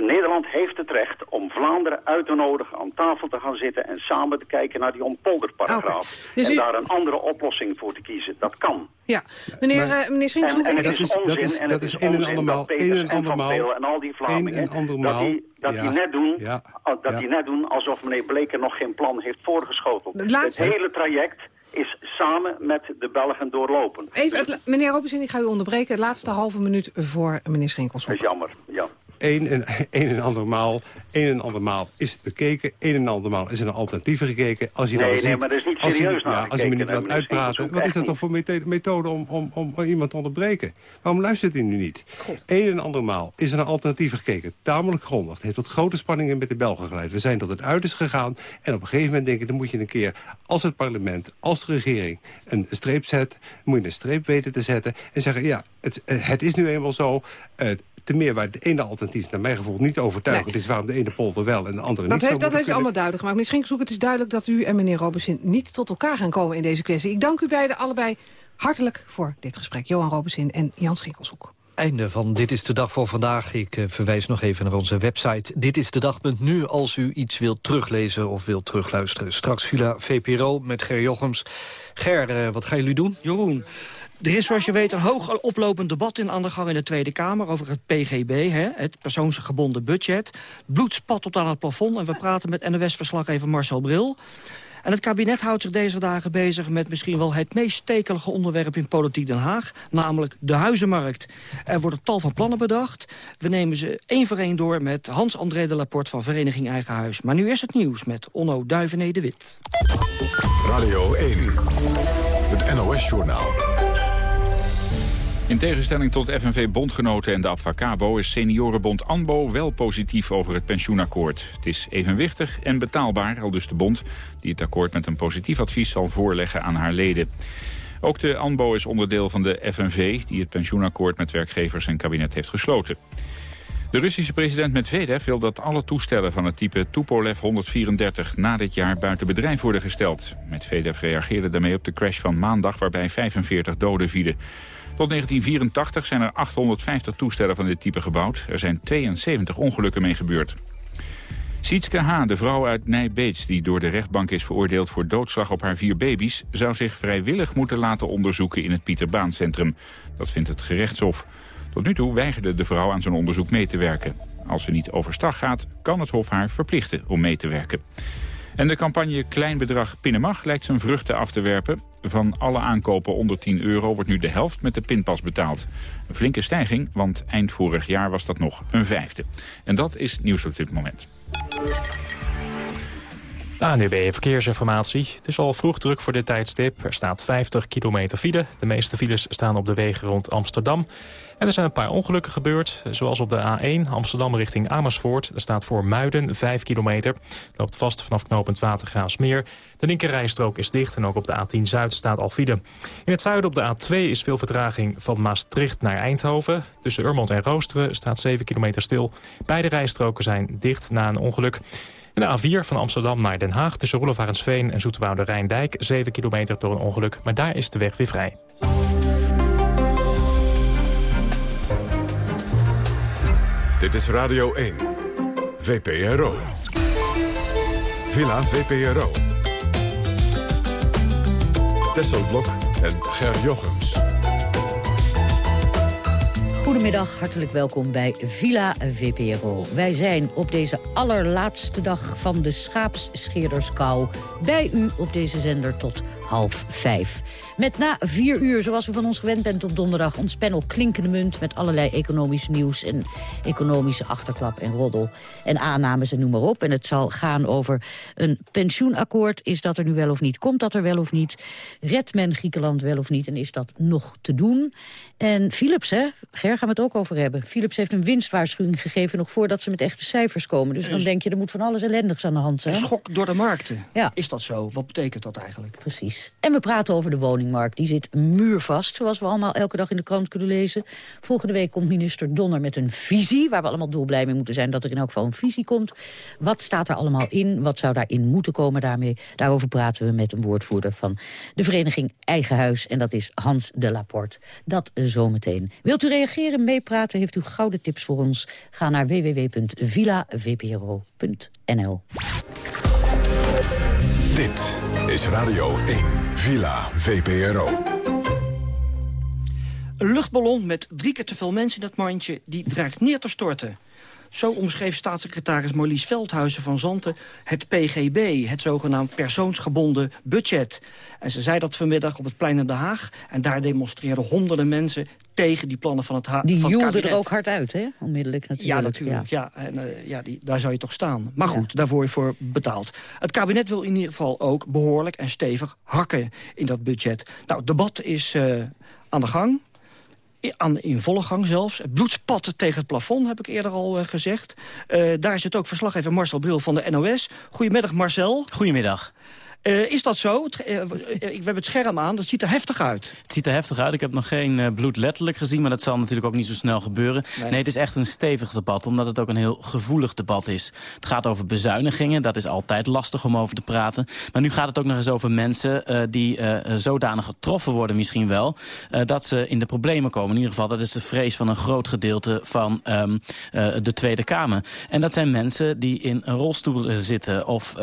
Nederland heeft het recht om Vlaanderen uit te nodigen, aan tafel te gaan zitten... en samen te kijken naar die ontpolderparagraaf. Dus en u- daar een andere oplossing voor te kiezen. Dat kan. Ja, meneer, Maar- eh, meneer Schinkelshoek... En, en het Dat is, is- dat onzin, is- en dat het is is een en onzin andermaal- dat Peters en en Van andermaal- Peel en al die Vlamingen... een en andermaal- dat die, dat ja. die net doen Ja. Oh, dat Ja. die net doen alsof meneer Bleker nog geen plan heeft voorgeschoteld. Het laatste- Het hele traject is samen met de Belgen doorlopen. Even, het meneer Robinson, ik ga u onderbreken. De laatste halve minuut voor meneer Dat Schinkelshoek. is jammer, ja. Een en, een en andermaal, een en andermaal is het bekeken. Een en andermaal is er een alternatieven gekeken. Als je Nee, nee, ziet, maar er is niet als je- serieus ja, Als je me niet laat uitpraten, wat is dat toch voor methode, methode om, om, om, om iemand te onderbreken? Waarom luistert u nu niet? Een en andermaal is er een alternatieven gekeken. Tamelijk grondig. Het heeft tot grote spanningen met de Belgen geleid. We zijn tot het uiterste gegaan. En op een gegeven moment denk ik, dan moet je een keer... als het parlement, als de regering een streep zet... moet je een streep weten te zetten en zeggen... ja, het, het is nu eenmaal zo... eh, te meer waar het ene alternatief naar mijn gevoel niet overtuigend is... waarom de ene polder wel en de andere Dat niet heeft, dat heeft u allemaal duidelijk gemaakt. Meneer Schinkelshoek, het is duidelijk dat u en meneer Robinson... niet tot elkaar gaan komen in deze kwestie. Ik dank u beiden allebei hartelijk voor dit gesprek. Johan Robinson en Jan Schinkelshoek. einde van Dit is de Dag voor vandaag. Ik uh, verwijs nog even naar onze website ditisdedag.nu... als u iets wilt teruglezen of wilt terugluisteren. Straks Villa VPRO met Ger Jochems. Ger, uh, wat gaan jullie doen? Jeroen, er is zoals je weet een hoog oplopend debat in aan de gang in de Tweede Kamer... over het PGB, hè, het persoonsgebonden budget. Bloed spat tot aan het plafond en we praten met NOS-verslaggever Marcel Bril. En het kabinet houdt zich deze dagen bezig met misschien wel het meest stekelige onderwerp in politiek Den Haag, namelijk de huizenmarkt. Er worden tal van plannen bedacht. We nemen ze één voor één door met Hans-André de Laporte van Vereniging Eigen Huis. Maar nu is het nieuws met Onno Duivenee de Wit. Radio 1, het NOS-journaal. In tegenstelling tot FNV-bondgenoten en de Abfacabo... is seniorenbond ANBO wel positief over het pensioenakkoord. Het is evenwichtig en betaalbaar, al dus de bond... die het akkoord met een positief advies zal voorleggen aan haar leden. Ook de ANBO is onderdeel van de FNV... die het pensioenakkoord met werkgevers en kabinet heeft gesloten. De Russische president Medvedev wil dat alle toestellen van het type Tupolev 134 na dit jaar buiten bedrijf worden gesteld. Medvedev reageerde daarmee op de crash van maandag waarbij 45 doden vielen. Tot 1984 zijn er 850 toestellen van dit type gebouwd. Er zijn 72 ongelukken mee gebeurd. Sietske H., de vrouw uit Nijbeets die door de rechtbank is veroordeeld voor doodslag op haar vier baby's, zou zich vrijwillig moeten laten onderzoeken in het Pieterbaancentrum. Dat vindt het gerechtshof. Tot nu toe weigerde de vrouw aan zo'n onderzoek mee te werken. Als ze niet overstag gaat, kan het hof haar verplichten om mee te werken. En de campagne Klein Bedrag Pinnen Mag lijkt zijn vruchten af te werpen. Van alle aankopen onder 10 euro wordt nu de helft met de pinpas betaald. Een flinke stijging, want eind vorig jaar was dat nog een vijfde. En dat is nieuws op dit moment. ANUB Verkeersinformatie. Het is al vroeg druk voor dit tijdstip. Er staat 50 kilometer file. De meeste files staan op de wegen rond Amsterdam. En er zijn een paar ongelukken gebeurd. Zoals op de A1 Amsterdam richting Amersfoort. Er staat voor Muiden 5 kilometer. Loopt vast vanaf knooppunt Watergraafsmeer. De linkerrijstrook is dicht en ook op de A10 Zuid staat al file. In het zuiden op de A2 is veel vertraging van Maastricht naar Eindhoven. Tussen Urmond en Roosteren staat 7 kilometer stil. Beide rijstroken zijn dicht na een ongeluk. En de A4 van Amsterdam naar Den Haag tussen Roelevarensveen en Zoetewoude Rijndijk... 7 kilometer door een ongeluk, maar daar is de weg weer vrij. Dit is Radio 1, VPRO. Villa VPRO. Tesselblok en Ger Jochems. Goedemiddag, hartelijk welkom bij Villa VPRO. Wij zijn op deze allerlaatste dag van de schaapsscheerderskou... bij u op deze zender tot half vijf. Met na vier uur, zoals u van ons gewend bent op donderdag... ons panel Klinkende Munt met allerlei economisch nieuws... en economische achterklap en roddel en aannames en noem maar op. En het zal gaan over een pensioenakkoord. Is dat er nu wel of niet? Komt dat er wel of niet? Redt men Griekenland wel of niet? En is dat nog te doen? En Philips, hè? Ger gaan we het ook over hebben. Philips heeft een winstwaarschuwing gegeven... nog voordat ze met echte cijfers komen. Dus dan denk je, er moet van alles ellendigs aan de hand zijn. Een schok door de markten. Ja. Is dat zo? Wat betekent dat eigenlijk? Precies. En we praten over de woningmarkt. Die zit muurvast, zoals we allemaal elke dag in de krant kunnen lezen. Volgende week komt minister Donner met een visie... waar we allemaal dolblij mee moeten zijn dat er in elk geval een visie komt. Wat staat er allemaal in? Wat zou daarin moeten komen daarmee? Daarover praten we met een woordvoerder van de vereniging Eigen Huis. En dat is Hans de Laporte. Dat zometeen. Wilt u reageren, meepraten? Heeft u gouden tips voor ons? Ga naar www.villavpro.nl. Dit is Radio 1, Villa VPRO. Een luchtballon met drie keer te veel mensen in dat mandje... die dreigt neer te storten. Zo omschreef staatssecretaris Marlies Veldhuizen van Zanten het PGB, het zogenaamd persoonsgebonden budget. En ze zei dat vanmiddag op het plein in Den Haag. En daar demonstreerden honderden mensen tegen die plannen van het, ha die van het er ook hard uit, hè? Onmiddellijk natuurlijk. Ja, natuurlijk. Ja. En, uh, ja die, daar zou je toch staan. Maar goed, daar word je voor betaald. Het kabinet wil in ieder geval ook behoorlijk en stevig hakken in dat budget. Nou, het debat is uh, aan de gang. Aan, in volle gang zelfs. Het bloed spat tegen het plafond, heb ik eerder al uh, gezegd. daar zit ook verslaggever Marcel Bril van de NOS. Goedemiddag Marcel. Goedemiddag. Eh, is dat zo? Het, eh, we hebben het scherm aan, dat ziet er heftig uit. Het ziet er heftig uit. Ik heb nog geen bloed letterlijk gezien... maar dat zal natuurlijk ook niet zo snel gebeuren. Nee. nee. het is echt een stevig debat, omdat het ook een heel gevoelig debat is. Het gaat over bezuinigingen, dat is altijd lastig om over te praten. Maar nu gaat het ook nog eens over mensen die zodanig getroffen worden misschien wel... dat ze in de problemen komen. In ieder geval, dat is de vrees van een groot gedeelte van um, de Tweede Kamer. En dat zijn mensen die in een rolstoel zitten of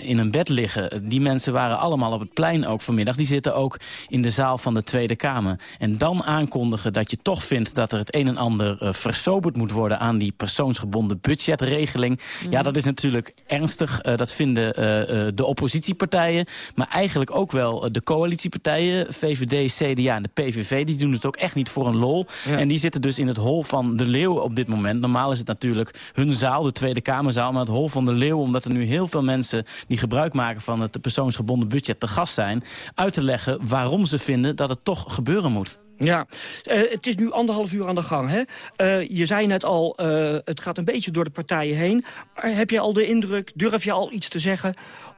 in een bed liggen. Die mensen waren allemaal op het plein ook vanmiddag. Die zitten ook in de zaal van de Tweede Kamer. En dan aankondigen dat je toch vindt dat er het een en ander uh, versoberd moet worden... aan die persoonsgebonden budgetregeling. Mm. Ja, dat is natuurlijk ernstig. Uh, dat vinden uh, de oppositiepartijen. Maar eigenlijk ook wel de coalitiepartijen. VVD, CDA en de PVV. Die doen het ook echt niet voor een lol. Ja. En die zitten dus in het hol van de leeuw op dit moment. Normaal is het natuurlijk hun zaal, de Tweede Kamerzaal... maar het hol van de leeuw, omdat er nu heel veel mensen... die gebruik maken van het persoonsgebonden budget te gast zijn... uit te leggen waarom ze vinden dat het toch gebeuren moet. Ja, uh, het is nu anderhalf uur aan de gang. Hè? Uh, je zei net al, uh, het gaat een beetje door de partijen heen. Maar heb je al de indruk, durf je al iets te zeggen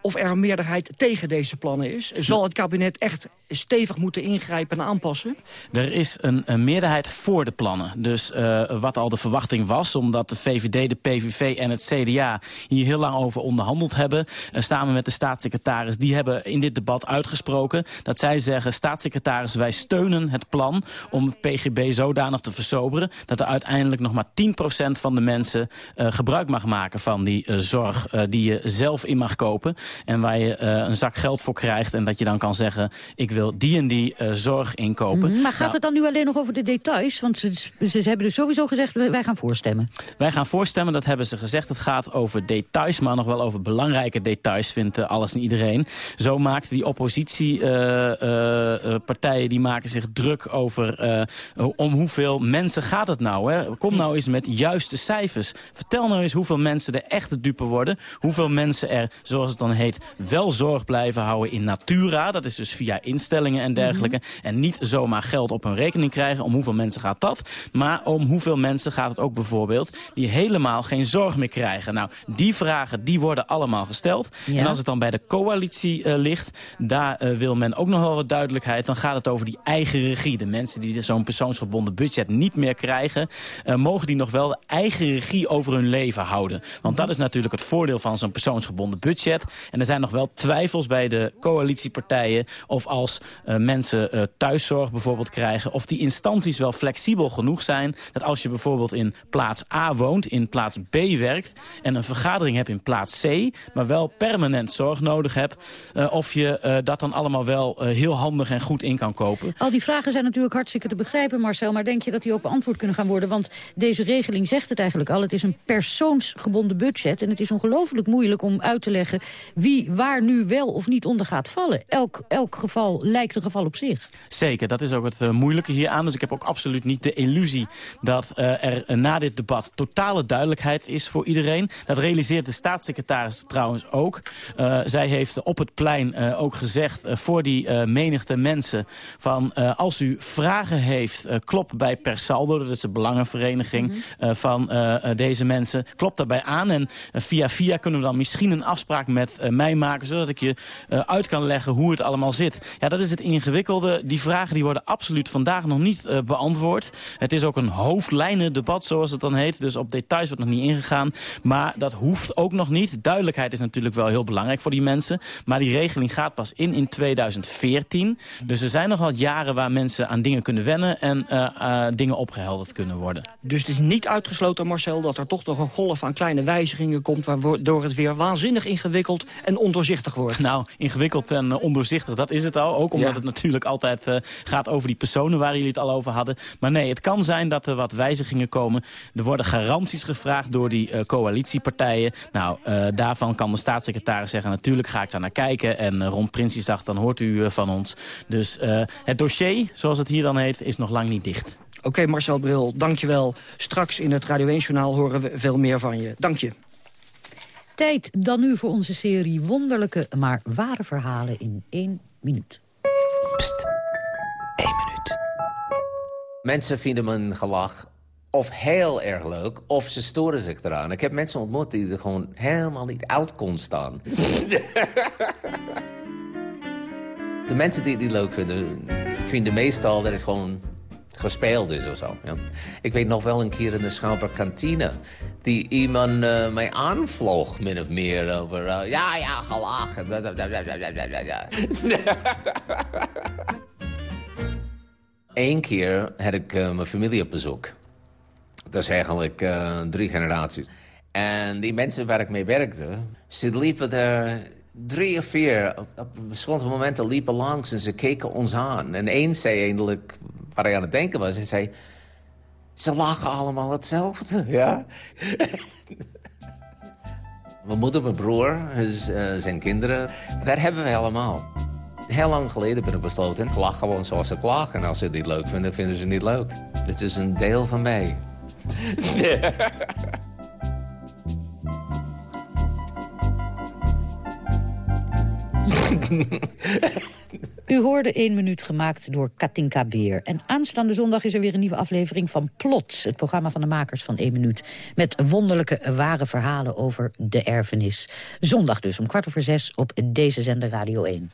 of er een meerderheid tegen deze plannen is? Zal het kabinet echt stevig moeten ingrijpen en aanpassen? Er is een, een meerderheid voor de plannen. Dus uh, wat al de verwachting was, omdat de VVD, de PVV en het CDA... hier heel lang over onderhandeld hebben, uh, samen met de staatssecretaris... die hebben in dit debat uitgesproken dat zij zeggen... staatssecretaris, wij steunen het plan om het PGB zodanig te versoberen... dat er uiteindelijk nog maar 10% van de mensen uh, gebruik mag maken van die zorg... die je zelf in mag kopen. En waar je uh, een zak geld voor krijgt. En dat je dan kan zeggen, ik wil die en die uh, zorg inkopen. Maar gaat nou, het dan nu alleen nog over de details? Want ze, ze, hebben dus sowieso gezegd, wij gaan voorstemmen. Wij gaan voorstemmen, dat hebben ze gezegd. Het gaat over details, maar nog wel over belangrijke details, vindt uh, alles en iedereen. Zo maakt die oppositiepartijen, die maken zich druk over om hoeveel mensen gaat het nou. Hè? Kom nou eens met juiste cijfers. Vertel nou eens hoeveel mensen er echt de dupe worden. Hoeveel mensen er, zoals het dan heet, wel zorg blijven houden in natura. Dat is dus via instellingen en dergelijke. Mhm. En niet zomaar geld op hun rekening krijgen. Om hoeveel mensen gaat dat? Maar om hoeveel mensen gaat het ook bijvoorbeeld... die helemaal geen zorg meer krijgen. Nou, die vragen die worden allemaal gesteld. Ja. En als het dan bij de coalitie uh, ligt... daar uh, wil men ook nog wel wat duidelijkheid. Dan gaat het over die eigen regie. De mensen die zo'n persoonsgebonden budget niet meer krijgen... Uh, mogen die nog wel eigen regie over hun leven houden. Want dat is natuurlijk het voordeel van zo'n persoonsgebonden budget. En er zijn nog wel twijfels bij de coalitiepartijen... of als uh, mensen uh, thuiszorg bijvoorbeeld krijgen... of die instanties wel flexibel genoeg zijn... dat als je bijvoorbeeld in plaats A woont, in plaats B werkt... en een vergadering hebt in plaats C... maar wel permanent zorg nodig hebt... Uh, of je dat dan allemaal wel heel handig en goed in kan kopen. Al die vragen zijn natuurlijk hartstikke te begrijpen, Marcel... maar denk je dat die ook beantwoord kunnen gaan worden? Want deze regeling zegt het eigenlijk al. Het is een persoonsgebonden budget... en het is ongelooflijk moeilijk om uit te leggen wie waar nu wel of niet onder gaat vallen. Elk, elk geval lijkt een geval op zich. Zeker, dat is ook het uh, moeilijke hier aan. Dus ik heb ook absoluut niet de illusie dat uh, er uh, na dit debat totale duidelijkheid is voor iedereen. Dat realiseert de staatssecretaris trouwens ook. zij heeft op het plein ook gezegd voor die menigte mensen van als u vragen heeft, klop bij Per Saldo, dat is de belangenvereniging mm -hmm. van deze mensen, klop daarbij aan en via via kunnen we dan misschien een afspraak met mij maken... zodat ik je uh, uit kan leggen hoe het allemaal zit. Ja, dat is het ingewikkelde. Die vragen die worden absoluut vandaag nog niet uh, beantwoord. Het is ook een hoofdlijnendebat, zoals het dan heet. Dus op details wordt nog niet ingegaan. Maar dat hoeft ook nog niet. Duidelijkheid is natuurlijk wel heel belangrijk voor die mensen. Maar die regeling gaat pas in in 2014. Dus er zijn nog wat jaren waar mensen aan dingen kunnen wennen... en dingen opgehelderd kunnen worden. Dus het is niet uitgesloten, Marcel, dat er toch nog een golf aan kleine wijzigingen komt... waardoor het weer waanzinnig ingewikkeld en ondoorzichtig wordt. Nou, ingewikkeld en uh, ondoorzichtig, dat is het al. Ook omdat ja. het natuurlijk altijd uh, gaat over die personen waar jullie het al over hadden. Maar nee, het kan zijn dat er wat wijzigingen komen. Er worden garanties gevraagd door die uh, coalitiepartijen. Nou, daarvan kan de staatssecretaris zeggen... natuurlijk ga ik daar naar kijken. En rond Prinsjesdag dan hoort u van ons. Dus het dossier, zoals het hier dan heet, is nog lang niet dicht. Oké, okay, Marcel Bril, dankjewel. Straks in het Radio 1-journaal horen we veel meer van je. Dank je. Tijd dan nu voor onze serie wonderlijke, maar ware verhalen in één minuut. Pst, één minuut. Mensen vinden mijn gelach of heel erg leuk, of ze storen zich eraan. Ik heb mensen ontmoet die er gewoon helemaal niet uit kon staan. [laughs] De mensen die het leuk vinden, vinden meestal dat het gewoon gespeeld is of zo. Ja. Ik weet nog wel een keer in de Schouwburg kantine... die iemand uh, mij aanvloog, min of meer, over... Uh, ja, ja, gelachen. Eén keer had ik uh, mijn familie op bezoek. Dat is eigenlijk drie generaties. En die mensen waar ik mee werkte, ze liepen er drie of vier op verschillende momenten liepen langs en ze keken ons aan. En één zei eindelijk, waar hij aan het denken was, hij zei... Ze lachen allemaal hetzelfde, [laughs] ja. mijn moeder, mijn broer, uh, zijn kinderen, dat hebben we allemaal. Heel lang geleden ben ik besloten, ik lach gewoon zoals ik lach. En als ze het niet leuk vinden, vinden ze het niet leuk. Het is een deel van mij. [laughs] [laughs] U hoorde één minuut gemaakt door Katinka Beer. En aanstaande zondag is er weer een nieuwe aflevering van Plots... het programma van de makers van één minuut... met wonderlijke, ware verhalen over de erfenis. Zondag dus, om kwart over zes op deze zender Radio 1.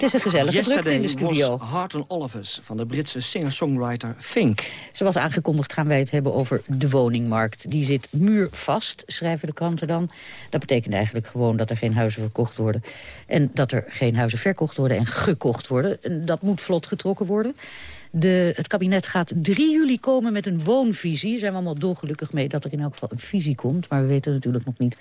Het is een gezellige drukte in de studio. was Harton Olivers van de Britse singer-songwriter Fink. Zoals aangekondigd gaan wij het hebben over de woningmarkt. Die zit muurvast, schrijven de kranten dan. Dat betekent eigenlijk gewoon dat er geen huizen verkocht worden. En dat er geen huizen verkocht worden en gekocht worden. En dat moet vlot getrokken worden. De, het kabinet gaat 3 juli komen met een woonvisie. Daar zijn we allemaal dolgelukkig mee dat er in elk geval een visie komt. Maar we weten natuurlijk nog niet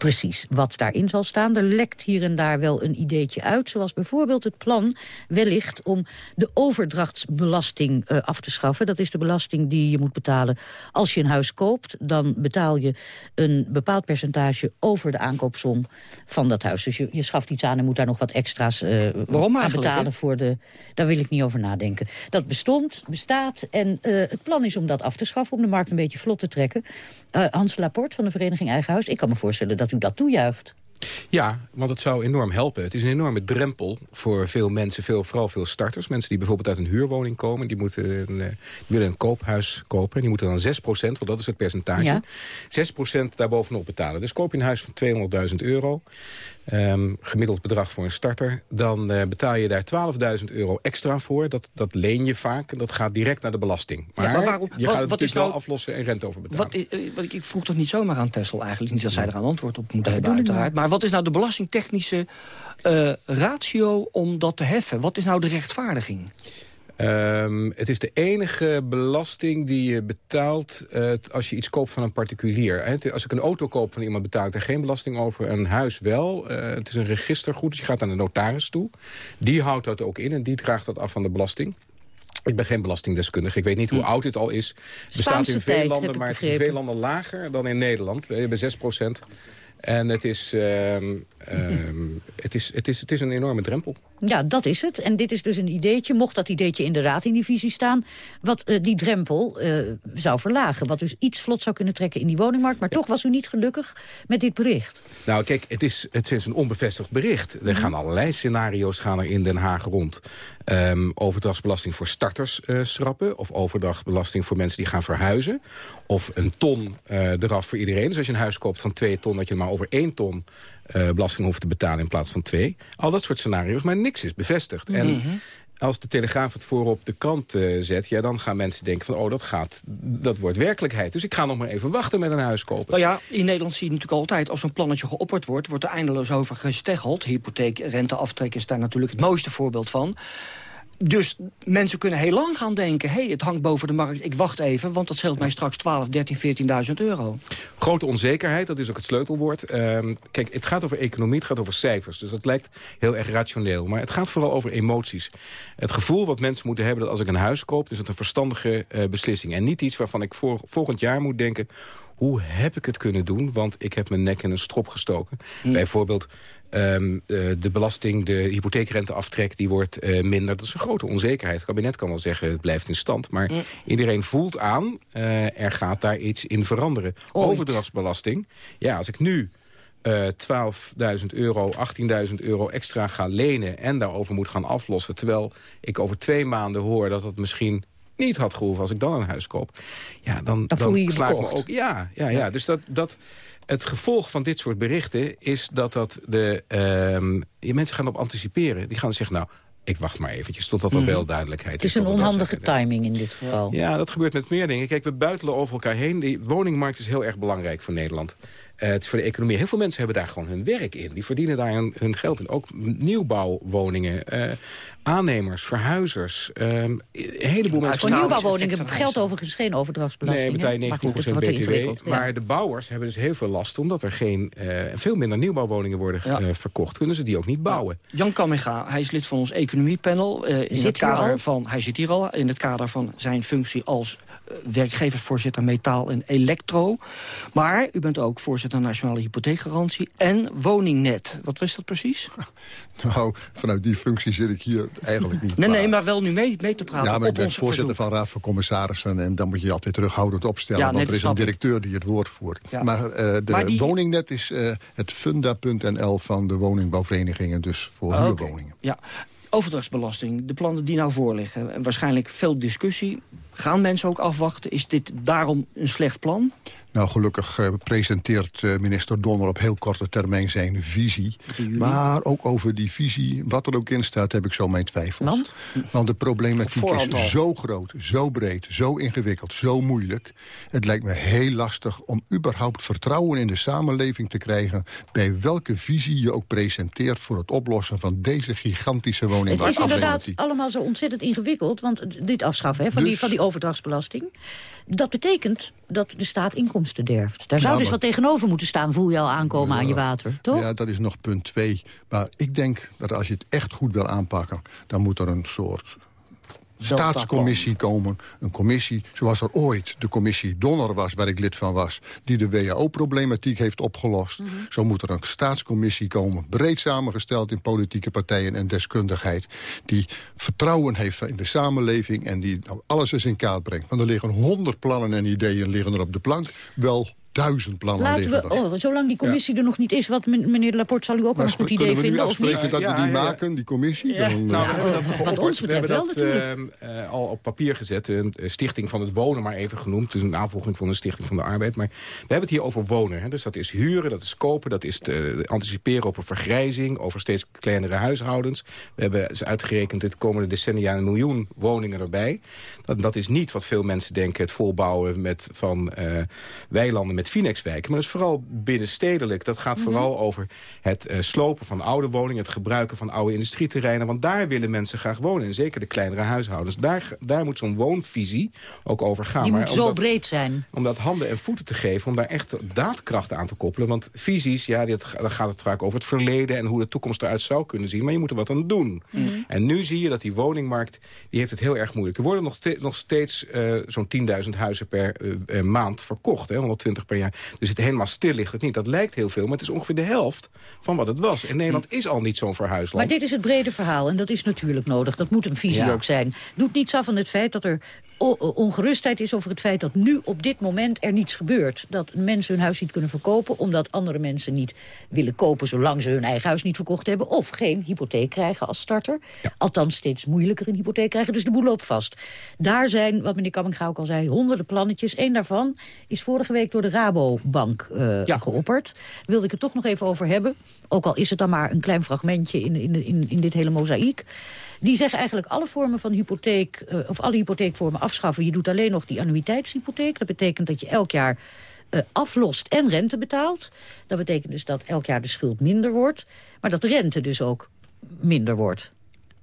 precies wat daarin zal staan. Er lekt hier en daar wel een ideetje uit. Zoals bijvoorbeeld het plan wellicht om de overdrachtsbelasting uh, af te schaffen. Dat is de belasting die je moet betalen als je een huis koopt. Dan betaal je een bepaald percentage over de aankoopsom van dat huis. Dus je, je schaft iets aan en moet daar nog wat extra's uh, Waarom aan betalen. Voor de, daar wil ik niet over nadenken. Dat bestond, bestaat en uh, het plan is om dat af te schaffen... om de markt een beetje vlot te trekken. Uh, Hans Laporte van de Vereniging Eigen Huis, ik kan me voorstellen dat u dat toejuicht. Ja, want het zou enorm helpen. Het is een enorme drempel voor veel mensen, veel, vooral veel starters. Mensen die bijvoorbeeld uit een huurwoning komen. Die, moeten een, die willen een koophuis kopen. Die moeten dan 6% want dat is het percentage. Ja. 6% daarbovenop betalen. Dus koop je een huis van 200.000 euro. Um, gemiddeld bedrag voor een starter... dan uh, betaal je daar 12.000 euro extra voor. Dat, dat leen je vaak en dat gaat direct naar de belasting. Maar, ja, maar waarom, je gaat het wat is nou, wel aflossen en rente over betalen. Wat, uh, wat, ik vroeg toch niet zomaar aan Tessel eigenlijk. Niet dat zij er aan antwoord op moeten hebben uiteraard. Maar wat is nou de belastingtechnische uh, ratio om dat te heffen? Wat is nou de rechtvaardiging? Um, het is de enige belasting die je betaalt uh, als je iets koopt van een particulier. Als ik een auto koop van iemand betaal ik er geen belasting over. Een huis wel. Uh, het is een registergoed, dus je gaat naar de notaris toe. Die houdt dat ook in en die draagt dat af van de belasting. Ik ben geen belastingdeskundige. Ik weet niet hoe hm. oud dit al is. Het bestaat in veel landen, maar het is in veel landen lager dan in Nederland. We hebben 6 procent. En het is, uh, het, is, het, is, het is een enorme drempel. Ja, dat is het. En dit is dus een ideetje, mocht dat ideetje inderdaad in die visie staan... wat uh, die drempel uh, zou verlagen. Wat dus iets vlot zou kunnen trekken in die woningmarkt. Maar toch was u niet gelukkig met dit bericht. Nou, kijk, het is, het is een onbevestigd bericht. Er gaan allerlei scenario's gaan er in Den Haag rond. Um, overdrachtsbelasting voor starters uh, schrappen... of overdrachtsbelasting voor mensen die gaan verhuizen... of een ton eraf voor iedereen. Dus als je een huis koopt van twee ton... dat je maar over één ton uh, belasting hoeft te betalen in plaats van twee. Al dat soort scenario's, maar niks is bevestigd. Mm -hmm. En mhm. als de Telegraaf het voor op de kant uh, zet... Ja, dan gaan mensen denken van, oh, dat, gaat, dat wordt werkelijkheid. Dus ik ga nog maar even wachten met een huis kopen. Nou ja, in Nederland zie je natuurlijk altijd... als een plannetje geopperd wordt, wordt er eindeloos over gesteggeld. Hypotheek, renteaftrek is daar natuurlijk het mooiste voorbeeld van. Dus mensen kunnen heel lang gaan denken... hé, hey, het hangt boven de markt, ik wacht even... want dat scheelt mij straks 12, 13, 14.000 euro. Grote onzekerheid, dat is ook het sleutelwoord. Uh, kijk, het gaat over economie, het gaat over cijfers. Dus dat lijkt heel erg rationeel. Maar het gaat vooral over emoties. Het gevoel wat mensen moeten hebben dat als ik een huis koop... is het een verstandige uh, beslissing. En niet iets waarvan ik voor, volgend jaar moet denken hoe heb ik het kunnen doen? Want ik heb mijn nek in een strop gestoken. Mm. Bijvoorbeeld um, uh, de belasting, de hypotheekrenteaftrek, die wordt uh, minder. Dat is een grote onzekerheid. Het kabinet kan wel zeggen, het blijft in stand. Maar mm. iedereen voelt aan, uh, er gaat daar iets in veranderen. Ooit. Overdrachtsbelasting. Ja, als ik nu uh, 12.000 euro, 18.000 euro extra ga lenen... en daarover moet gaan aflossen... terwijl ik over twee maanden hoor dat het misschien niet had gehoeven als ik dan een huis koop. Ja, dan, dan, dan voel je je me ook. Ja, ja, ja, dus dat, dat, het gevolg van dit soort berichten is dat, dat de, uh, die mensen gaan op anticiperen. Die gaan zeggen, nou, ik wacht maar eventjes totdat er mm. wel duidelijkheid is. Het is een onhandige timing in dit geval. Ja, dat gebeurt met meer dingen. Kijk, we buitelen over elkaar heen. Die woningmarkt is heel erg belangrijk voor Nederland. Uh, het is voor de economie. Heel veel mensen hebben daar gewoon hun werk in. Die verdienen daar hun, hun geld in. Ook nieuwbouwwoningen, uh, aannemers, verhuizers. Uh, een heleboel mensen. Voor nieuwbouwwoningen geldt overigens geen overdrachtsbelasting. Nee, betaal je 9% btw. Ja. Maar de bouwers hebben dus heel veel last... omdat er geen, uh, veel minder nieuwbouwwoningen worden ja. uh, verkocht. Kunnen ze die ook niet bouwen. Jan Kamega, hij is lid van ons economiepanel. Uh, in het kader van, hij zit hier al. In het kader van zijn functie als werkgeversvoorzitter metaal en elektro. Maar u bent ook voorzitter Nationale Hypotheekgarantie en Woningnet. Wat was dat precies? [laughs] Nou, vanuit die functie zit ik hier eigenlijk niet. Nee, nee, maar wel nu mee, mee te praten Ja, maar ik ben voorzitter van Raad van Commissarissen... en dan moet je je altijd terughoudend opstellen... Ja, want er is een directeur ik. die het woord voert. Ja. Maar uh, de maar die... Woningnet is uh, het funda.nl van de woningbouwverenigingen... dus voor oh, huurwoningen. Okay. Ja, overdrachtsbelasting, de plannen die nou voorliggen... en waarschijnlijk veel discussie Gaan mensen ook afwachten? Is dit daarom een slecht plan? Nou, gelukkig uh, presenteert uh, minister Donner op heel korte termijn zijn visie. Maar ook over die visie, wat er ook in staat, heb ik zo mijn twijfels. Want? Want de problematiek is zo groot, zo breed, zo ingewikkeld, zo moeilijk. Het lijkt me heel lastig om überhaupt vertrouwen in de samenleving te krijgen... bij welke visie je ook presenteert voor het oplossen van deze gigantische woningmarkt. Het is inderdaad allemaal zo ontzettend ingewikkeld, want dit afschaffen hè, van, die, dus- van die overdrachtsbelasting... dat betekent dat de staat inkomsten derft. Daar zou dus wat tegenover moeten staan, voel je al aankomen aan je water, toch? Ja, dat is nog punt twee. Maar ik denk dat als je het echt goed wil aanpakken... dan moet er een soort staatscommissie komen. Een commissie zoals er ooit de commissie Donner was, waar ik lid van was... die de WHO-problematiek heeft opgelost. Mhm. Zo moet er een staatscommissie komen, breed samengesteld in politieke partijen en deskundigheid... die vertrouwen heeft in de samenleving en die nou alles eens in kaart brengt. Want er liggen honderd plannen en ideeën liggen er op de plank. Wel duizend plannen Laten we, oh, zolang die commissie er nog niet is, wat meneer Laporte zal u ook wel een goed idee vinden, of niet? dat we die maken, die commissie? Dan, nou, we hebben dat, wat ons betreft we hebben dat uh, al op papier gezet. Een stichting van het wonen maar even genoemd. Dus een navolging van een stichting van de arbeid. Maar we hebben het hier over wonen. Hè. Dus dat is huren, dat is kopen, dat is te, anticiperen op een vergrijzing, over steeds kleinere huishoudens. We hebben ze uitgerekend dit komende decennia een miljoen woningen erbij. Dat, dat is niet wat veel mensen denken, het volbouwen met, van uh, weilanden met Finex-wijken. Maar dat is vooral binnenstedelijk. Dat gaat mhm. vooral over het uh, slopen van oude woningen... het gebruiken van oude industrieterreinen. Want daar willen mensen graag wonen. En zeker de kleinere huishoudens. Daar, daar moet zo'n woonvisie ook over gaan. Die maar moet zo breed zijn. Om dat handen en voeten te geven. Om daar echt daadkracht aan te koppelen. Want visies, ja, dit, dan gaat het vaak over het verleden... en hoe de toekomst eruit zou kunnen zien. Maar je moet er wat aan doen. Mhm. En nu zie je dat die woningmarkt... die heeft het heel erg moeilijk. Er worden nog, steeds, nog steeds uh, zo'n 10.000 huizen per uh, maand verkocht. Hè, 120 per jaar. Dus het helemaal stil ligt het niet. Dat lijkt heel veel, maar het is ongeveer de helft van wat het was. En Nederland is al niet zo'n verhuisland. Maar dit is het brede verhaal en dat is natuurlijk nodig. Dat moet een visie ook zijn. Doet niets af van het feit dat er ongerustheid is over het feit dat nu op dit moment er niets gebeurt. Dat mensen hun huis niet kunnen verkopen omdat andere mensen niet willen kopen zolang ze hun eigen huis niet verkocht hebben. Of geen hypotheek krijgen als starter. Althans steeds moeilijker een hypotheek krijgen, dus de boel loopt vast. Daar zijn, wat meneer Kamminga ook al zei, honderden plannetjes. Eén daarvan is vorige week door de Rabobank uh, geopperd. wilde ik het toch nog even over hebben. Ook al is het dan maar een klein fragmentje in, in, in, in dit hele mozaïek. Die zeggen eigenlijk alle vormen van hypotheek, uh, of alle hypotheekvormen afschaffen. Je doet alleen nog die annuïteitshypotheek. Dat betekent dat je elk jaar uh, aflost en rente betaalt. Dat betekent dus dat elk jaar de schuld minder wordt. Maar dat de rente dus ook minder wordt.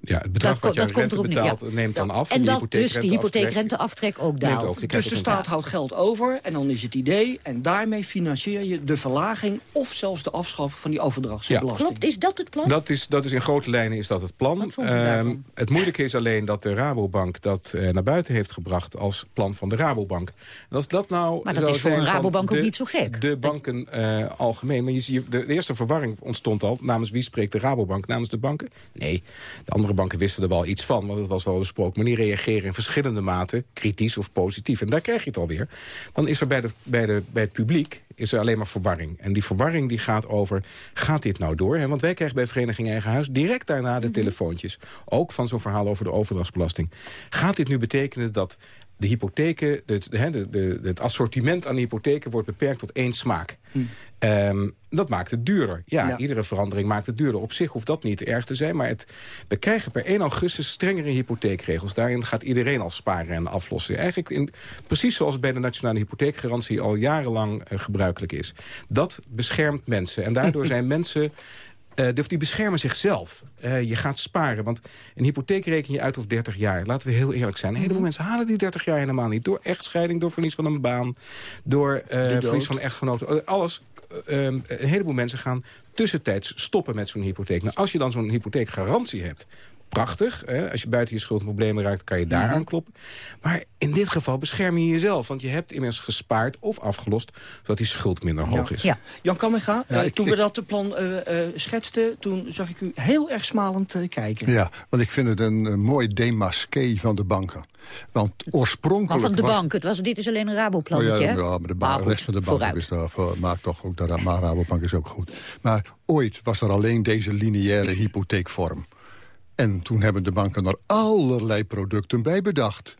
Ja, het bedrag dat, wat je rente betaalt neemt dan af. En, dat dus de hypotheekrenteaftrek ook daalt. dus de staat houdt geld over en dan is het idee... en daarmee financier je de verlaging of zelfs de afschaffing van die overdrachtsbelasting. Klopt, is dat het plan? Dat is, dat is in grote lijnen is dat het plan. Uh, het moeilijke is alleen dat de Rabobank dat uh, naar buiten heeft gebracht... als plan van de Rabobank. En als dat nou maar dat is voor een Rabobank ook niet zo gek. De banken uh, algemeen. Maar je, ziet, de, de eerste verwarring ontstond al. Namens wie spreekt de Rabobank? Namens de banken? Nee, de andere banken wisten er wel iets van, want het was wel besproken. Maar die reageren in verschillende maten, kritisch of positief. En daar krijg je het alweer. Dan is er bij, de, bij, de, bij het publiek is er alleen maar verwarring. En die verwarring die gaat over, gaat dit nou door? Want wij krijgen bij Vereniging Eigen Huis direct daarna de mhm. telefoontjes. Ook van zo'n verhaal over de overdrachtsbelasting. Gaat dit nu betekenen dat de hypotheken, het, de, de, het assortiment aan de hypotheken wordt beperkt tot één smaak. Hm. Ehm, dat maakt het duurder. Ja, iedere verandering maakt het duurder. Op zich hoeft dat niet erg te zijn. Maar het, we krijgen per 1 augustus strengere hypotheekregels. Daarin gaat iedereen al sparen en aflossen. Eigenlijk in, precies zoals bij de nationale hypotheekgarantie al jarenlang uh, gebruikelijk is. Dat beschermt mensen. En daardoor [laughs] zijn mensen uh, die beschermen zichzelf. Uh, je gaat sparen, want een hypotheek reken je uit of 30 jaar. Laten we heel eerlijk zijn. Een heleboel mhm. mensen halen die 30 jaar helemaal niet. Door echtscheiding, door verlies van een baan, door uh, verlies van echtgenoten. Alles. een heleboel mensen gaan tussentijds stoppen met zo'n hypotheek. Nou, als je dan zo'n hypotheekgarantie hebt prachtig. Hè? Als je buiten je schuld problemen raakt, kan je daar mm kloppen. Maar in dit geval bescherm je jezelf. Want je hebt immers gespaard of afgelost... zodat die schuld minder hoog is. Ja. Jan Kamminga, ja, uh, toen we dat plan uh, uh, schetsten... toen zag ik u heel erg smalend kijken. Ja, want ik vind het een mooi demasqué van de banken. Want oorspronkelijk... Maar van de bank, het was, dit is alleen een Raboplannetje, oh ja, ja, maar de, rest van de bank is daar, maakt toch ook... De, maar Rabobank is ook goed. Maar ooit was er alleen deze lineaire hypotheekvorm. En toen hebben de banken er allerlei producten bij bedacht.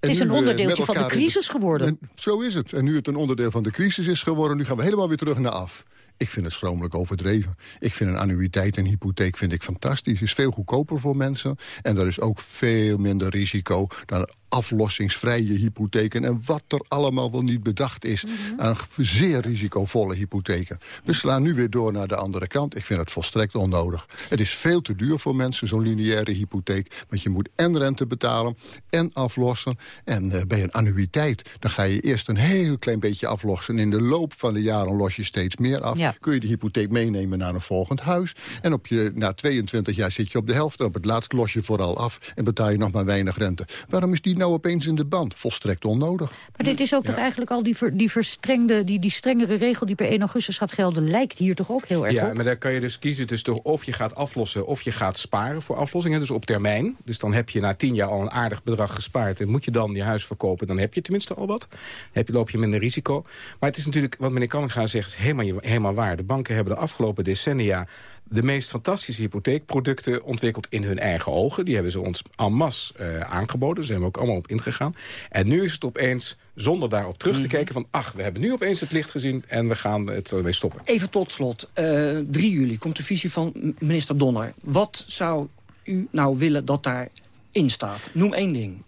Het is een onderdeeltje van de crisis geworden. En zo is het. En nu het een onderdeel van de crisis is geworden... nu gaan we helemaal weer terug naar af. Ik vind het schromelijk overdreven. Ik vind een annuïteit en hypotheek vind ik fantastisch. is veel goedkoper voor mensen. En er is ook veel minder risico dan aflossingsvrije hypotheken... en wat er allemaal wel niet bedacht is mhm. aan zeer risicovolle hypotheken. We slaan nu weer door naar de andere kant. Ik vind het volstrekt onnodig. Het is veel te duur voor mensen, zo'n lineaire hypotheek. Want je moet en rente betalen en aflossen. En uh, bij een annuïteit, dan ga je eerst een heel klein beetje aflossen. In de loop van de jaren los je steeds meer af. Kun je de hypotheek meenemen naar een volgend huis. En op je, na 22 jaar zit je op de helft. En op het laatst los je vooral af en betaal je nog maar weinig rente. Waarom is die nou opeens in de band? Volstrekt onnodig. Maar dit is ook toch eigenlijk al die, ver, die verstrengde, die, die strengere regel die per 1 augustus gaat gelden, lijkt hier toch ook heel erg ja, maar daar kan je dus kiezen dus toch of je gaat aflossen of je gaat sparen voor aflossingen, dus op termijn. Dus dan heb je na 10 jaar al een aardig bedrag gespaard en moet je dan je huis verkopen, dan heb je tenminste al wat. Dan heb je, loop je minder risico. Maar het is natuurlijk, wat meneer Kamminga zegt, is helemaal, helemaal waar. De banken hebben de afgelopen decennia de meest fantastische hypotheekproducten ontwikkeld in hun eigen ogen. Die hebben ze ons en masse uh, aangeboden. Daar zijn we ook allemaal op ingegaan. En nu is het opeens, zonder daarop terug te mhm. kijken... van ach, we hebben nu opeens het licht gezien en we gaan het ermee stoppen. Even tot slot. Uh, eh, 3 juli komt de visie van minister Donner. Wat zou u nou willen dat daarin staat? Noem één ding.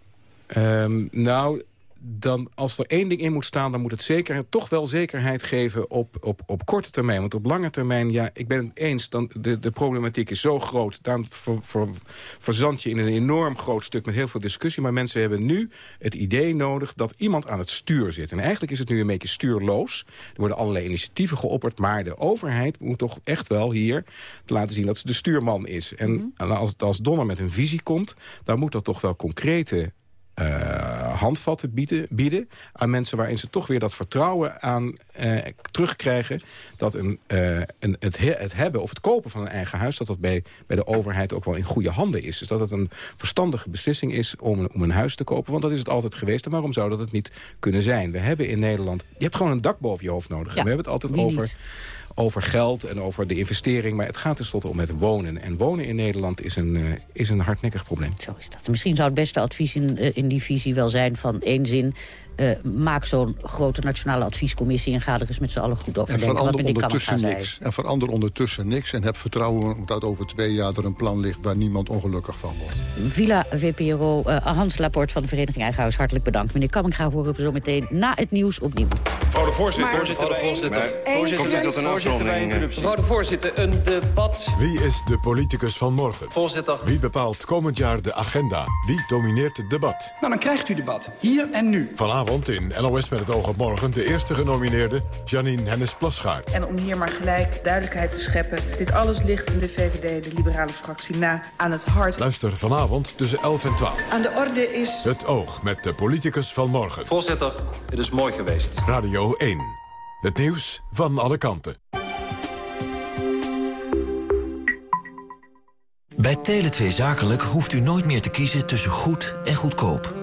Um, nou, dan als er één ding in moet staan... dan moet het zeker, toch wel zekerheid geven op, op, op korte termijn. Want op lange termijn, ja, ik ben het eens... Dan, de, de problematiek is zo groot. Dan ver, ver, verzand je in een enorm groot stuk met heel veel discussie. Maar mensen hebben nu het idee nodig dat iemand aan het stuur zit. En eigenlijk is het nu een beetje stuurloos. Er worden allerlei initiatieven geopperd. Maar de overheid moet toch echt wel hier laten zien dat ze de stuurman is. En mhm. als, als Donner met een visie komt... dan moet dat toch wel concrete uh, handvatten bieden, bieden aan mensen... waarin ze toch weer dat vertrouwen aan uh, terugkrijgen... dat een, uh, een, het, het, hebben of het kopen van een eigen huis... dat dat bij, bij de overheid ook wel in goede handen is. Dus dat het een verstandige beslissing is om, om een huis te kopen. Want dat is het altijd geweest. En waarom zou dat het niet kunnen zijn? We hebben in Nederland... Je hebt gewoon een dak boven je hoofd nodig. En we hebben het altijd over over geld en over de investering. Maar het gaat tenslotte om het wonen. En wonen in Nederland is een, uh, is een hardnekkig probleem. Zo is dat. Misschien zou het beste advies in, uh, in die visie wel zijn van één zin... Uh, maak zo'n grote nationale adviescommissie... en ga er eens met z'n allen goed over denken. En verander ondertussen niks. En verander ondertussen niks. En heb vertrouwen dat over twee jaar er een plan ligt... waar niemand ongelukkig van wordt. Villa VPRO, uh, Hans Laporte van de Vereniging Eigenhuis. Hartelijk bedankt. Meneer Kamminga horen we zo meteen na het nieuws opnieuw. Mevrouw de voorzitter. Mevrouw de voorzitter. Komt u tot een afronding? Mevrouw de voorzitter, een debat. Wie is de politicus van morgen? Voorzitter. Wie bepaalt komend jaar de agenda? Wie domineert het debat? Nou, dan krijgt u debat. Hier en nu. Vanavond Vanavond in LOS met het oog op morgen... de eerste genomineerde, Janine Hennis-Plasgaard. En om hier maar gelijk duidelijkheid te scheppen... dit alles ligt in de VVD, de liberale fractie, na aan het hart. Luister vanavond tussen 11 en 12. Aan de orde is... Het oog met de politicus van morgen. Voorzitter, het is mooi geweest. Radio 1. Het nieuws van alle kanten. Bij Tele2 Zakelijk hoeft u nooit meer te kiezen tussen goed en goedkoop.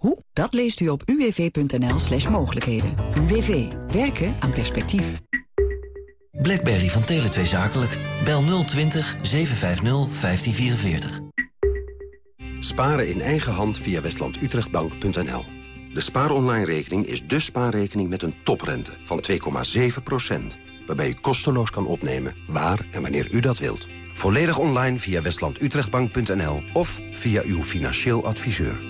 Hoe? Dat leest u op uwv.nl slash mogelijkheden. UWV. Werken aan perspectief. Blackberry van Tele2 Zakelijk. Bel 020 750 1544. Sparen in eigen hand via westlandutrechtbank.nl. De spaaronline-rekening is de spaarrekening met een toprente van 2,7% waarbij u kosteloos kan opnemen waar en wanneer u dat wilt. Volledig online via westlandutrechtbank.nl of via uw financieel adviseur.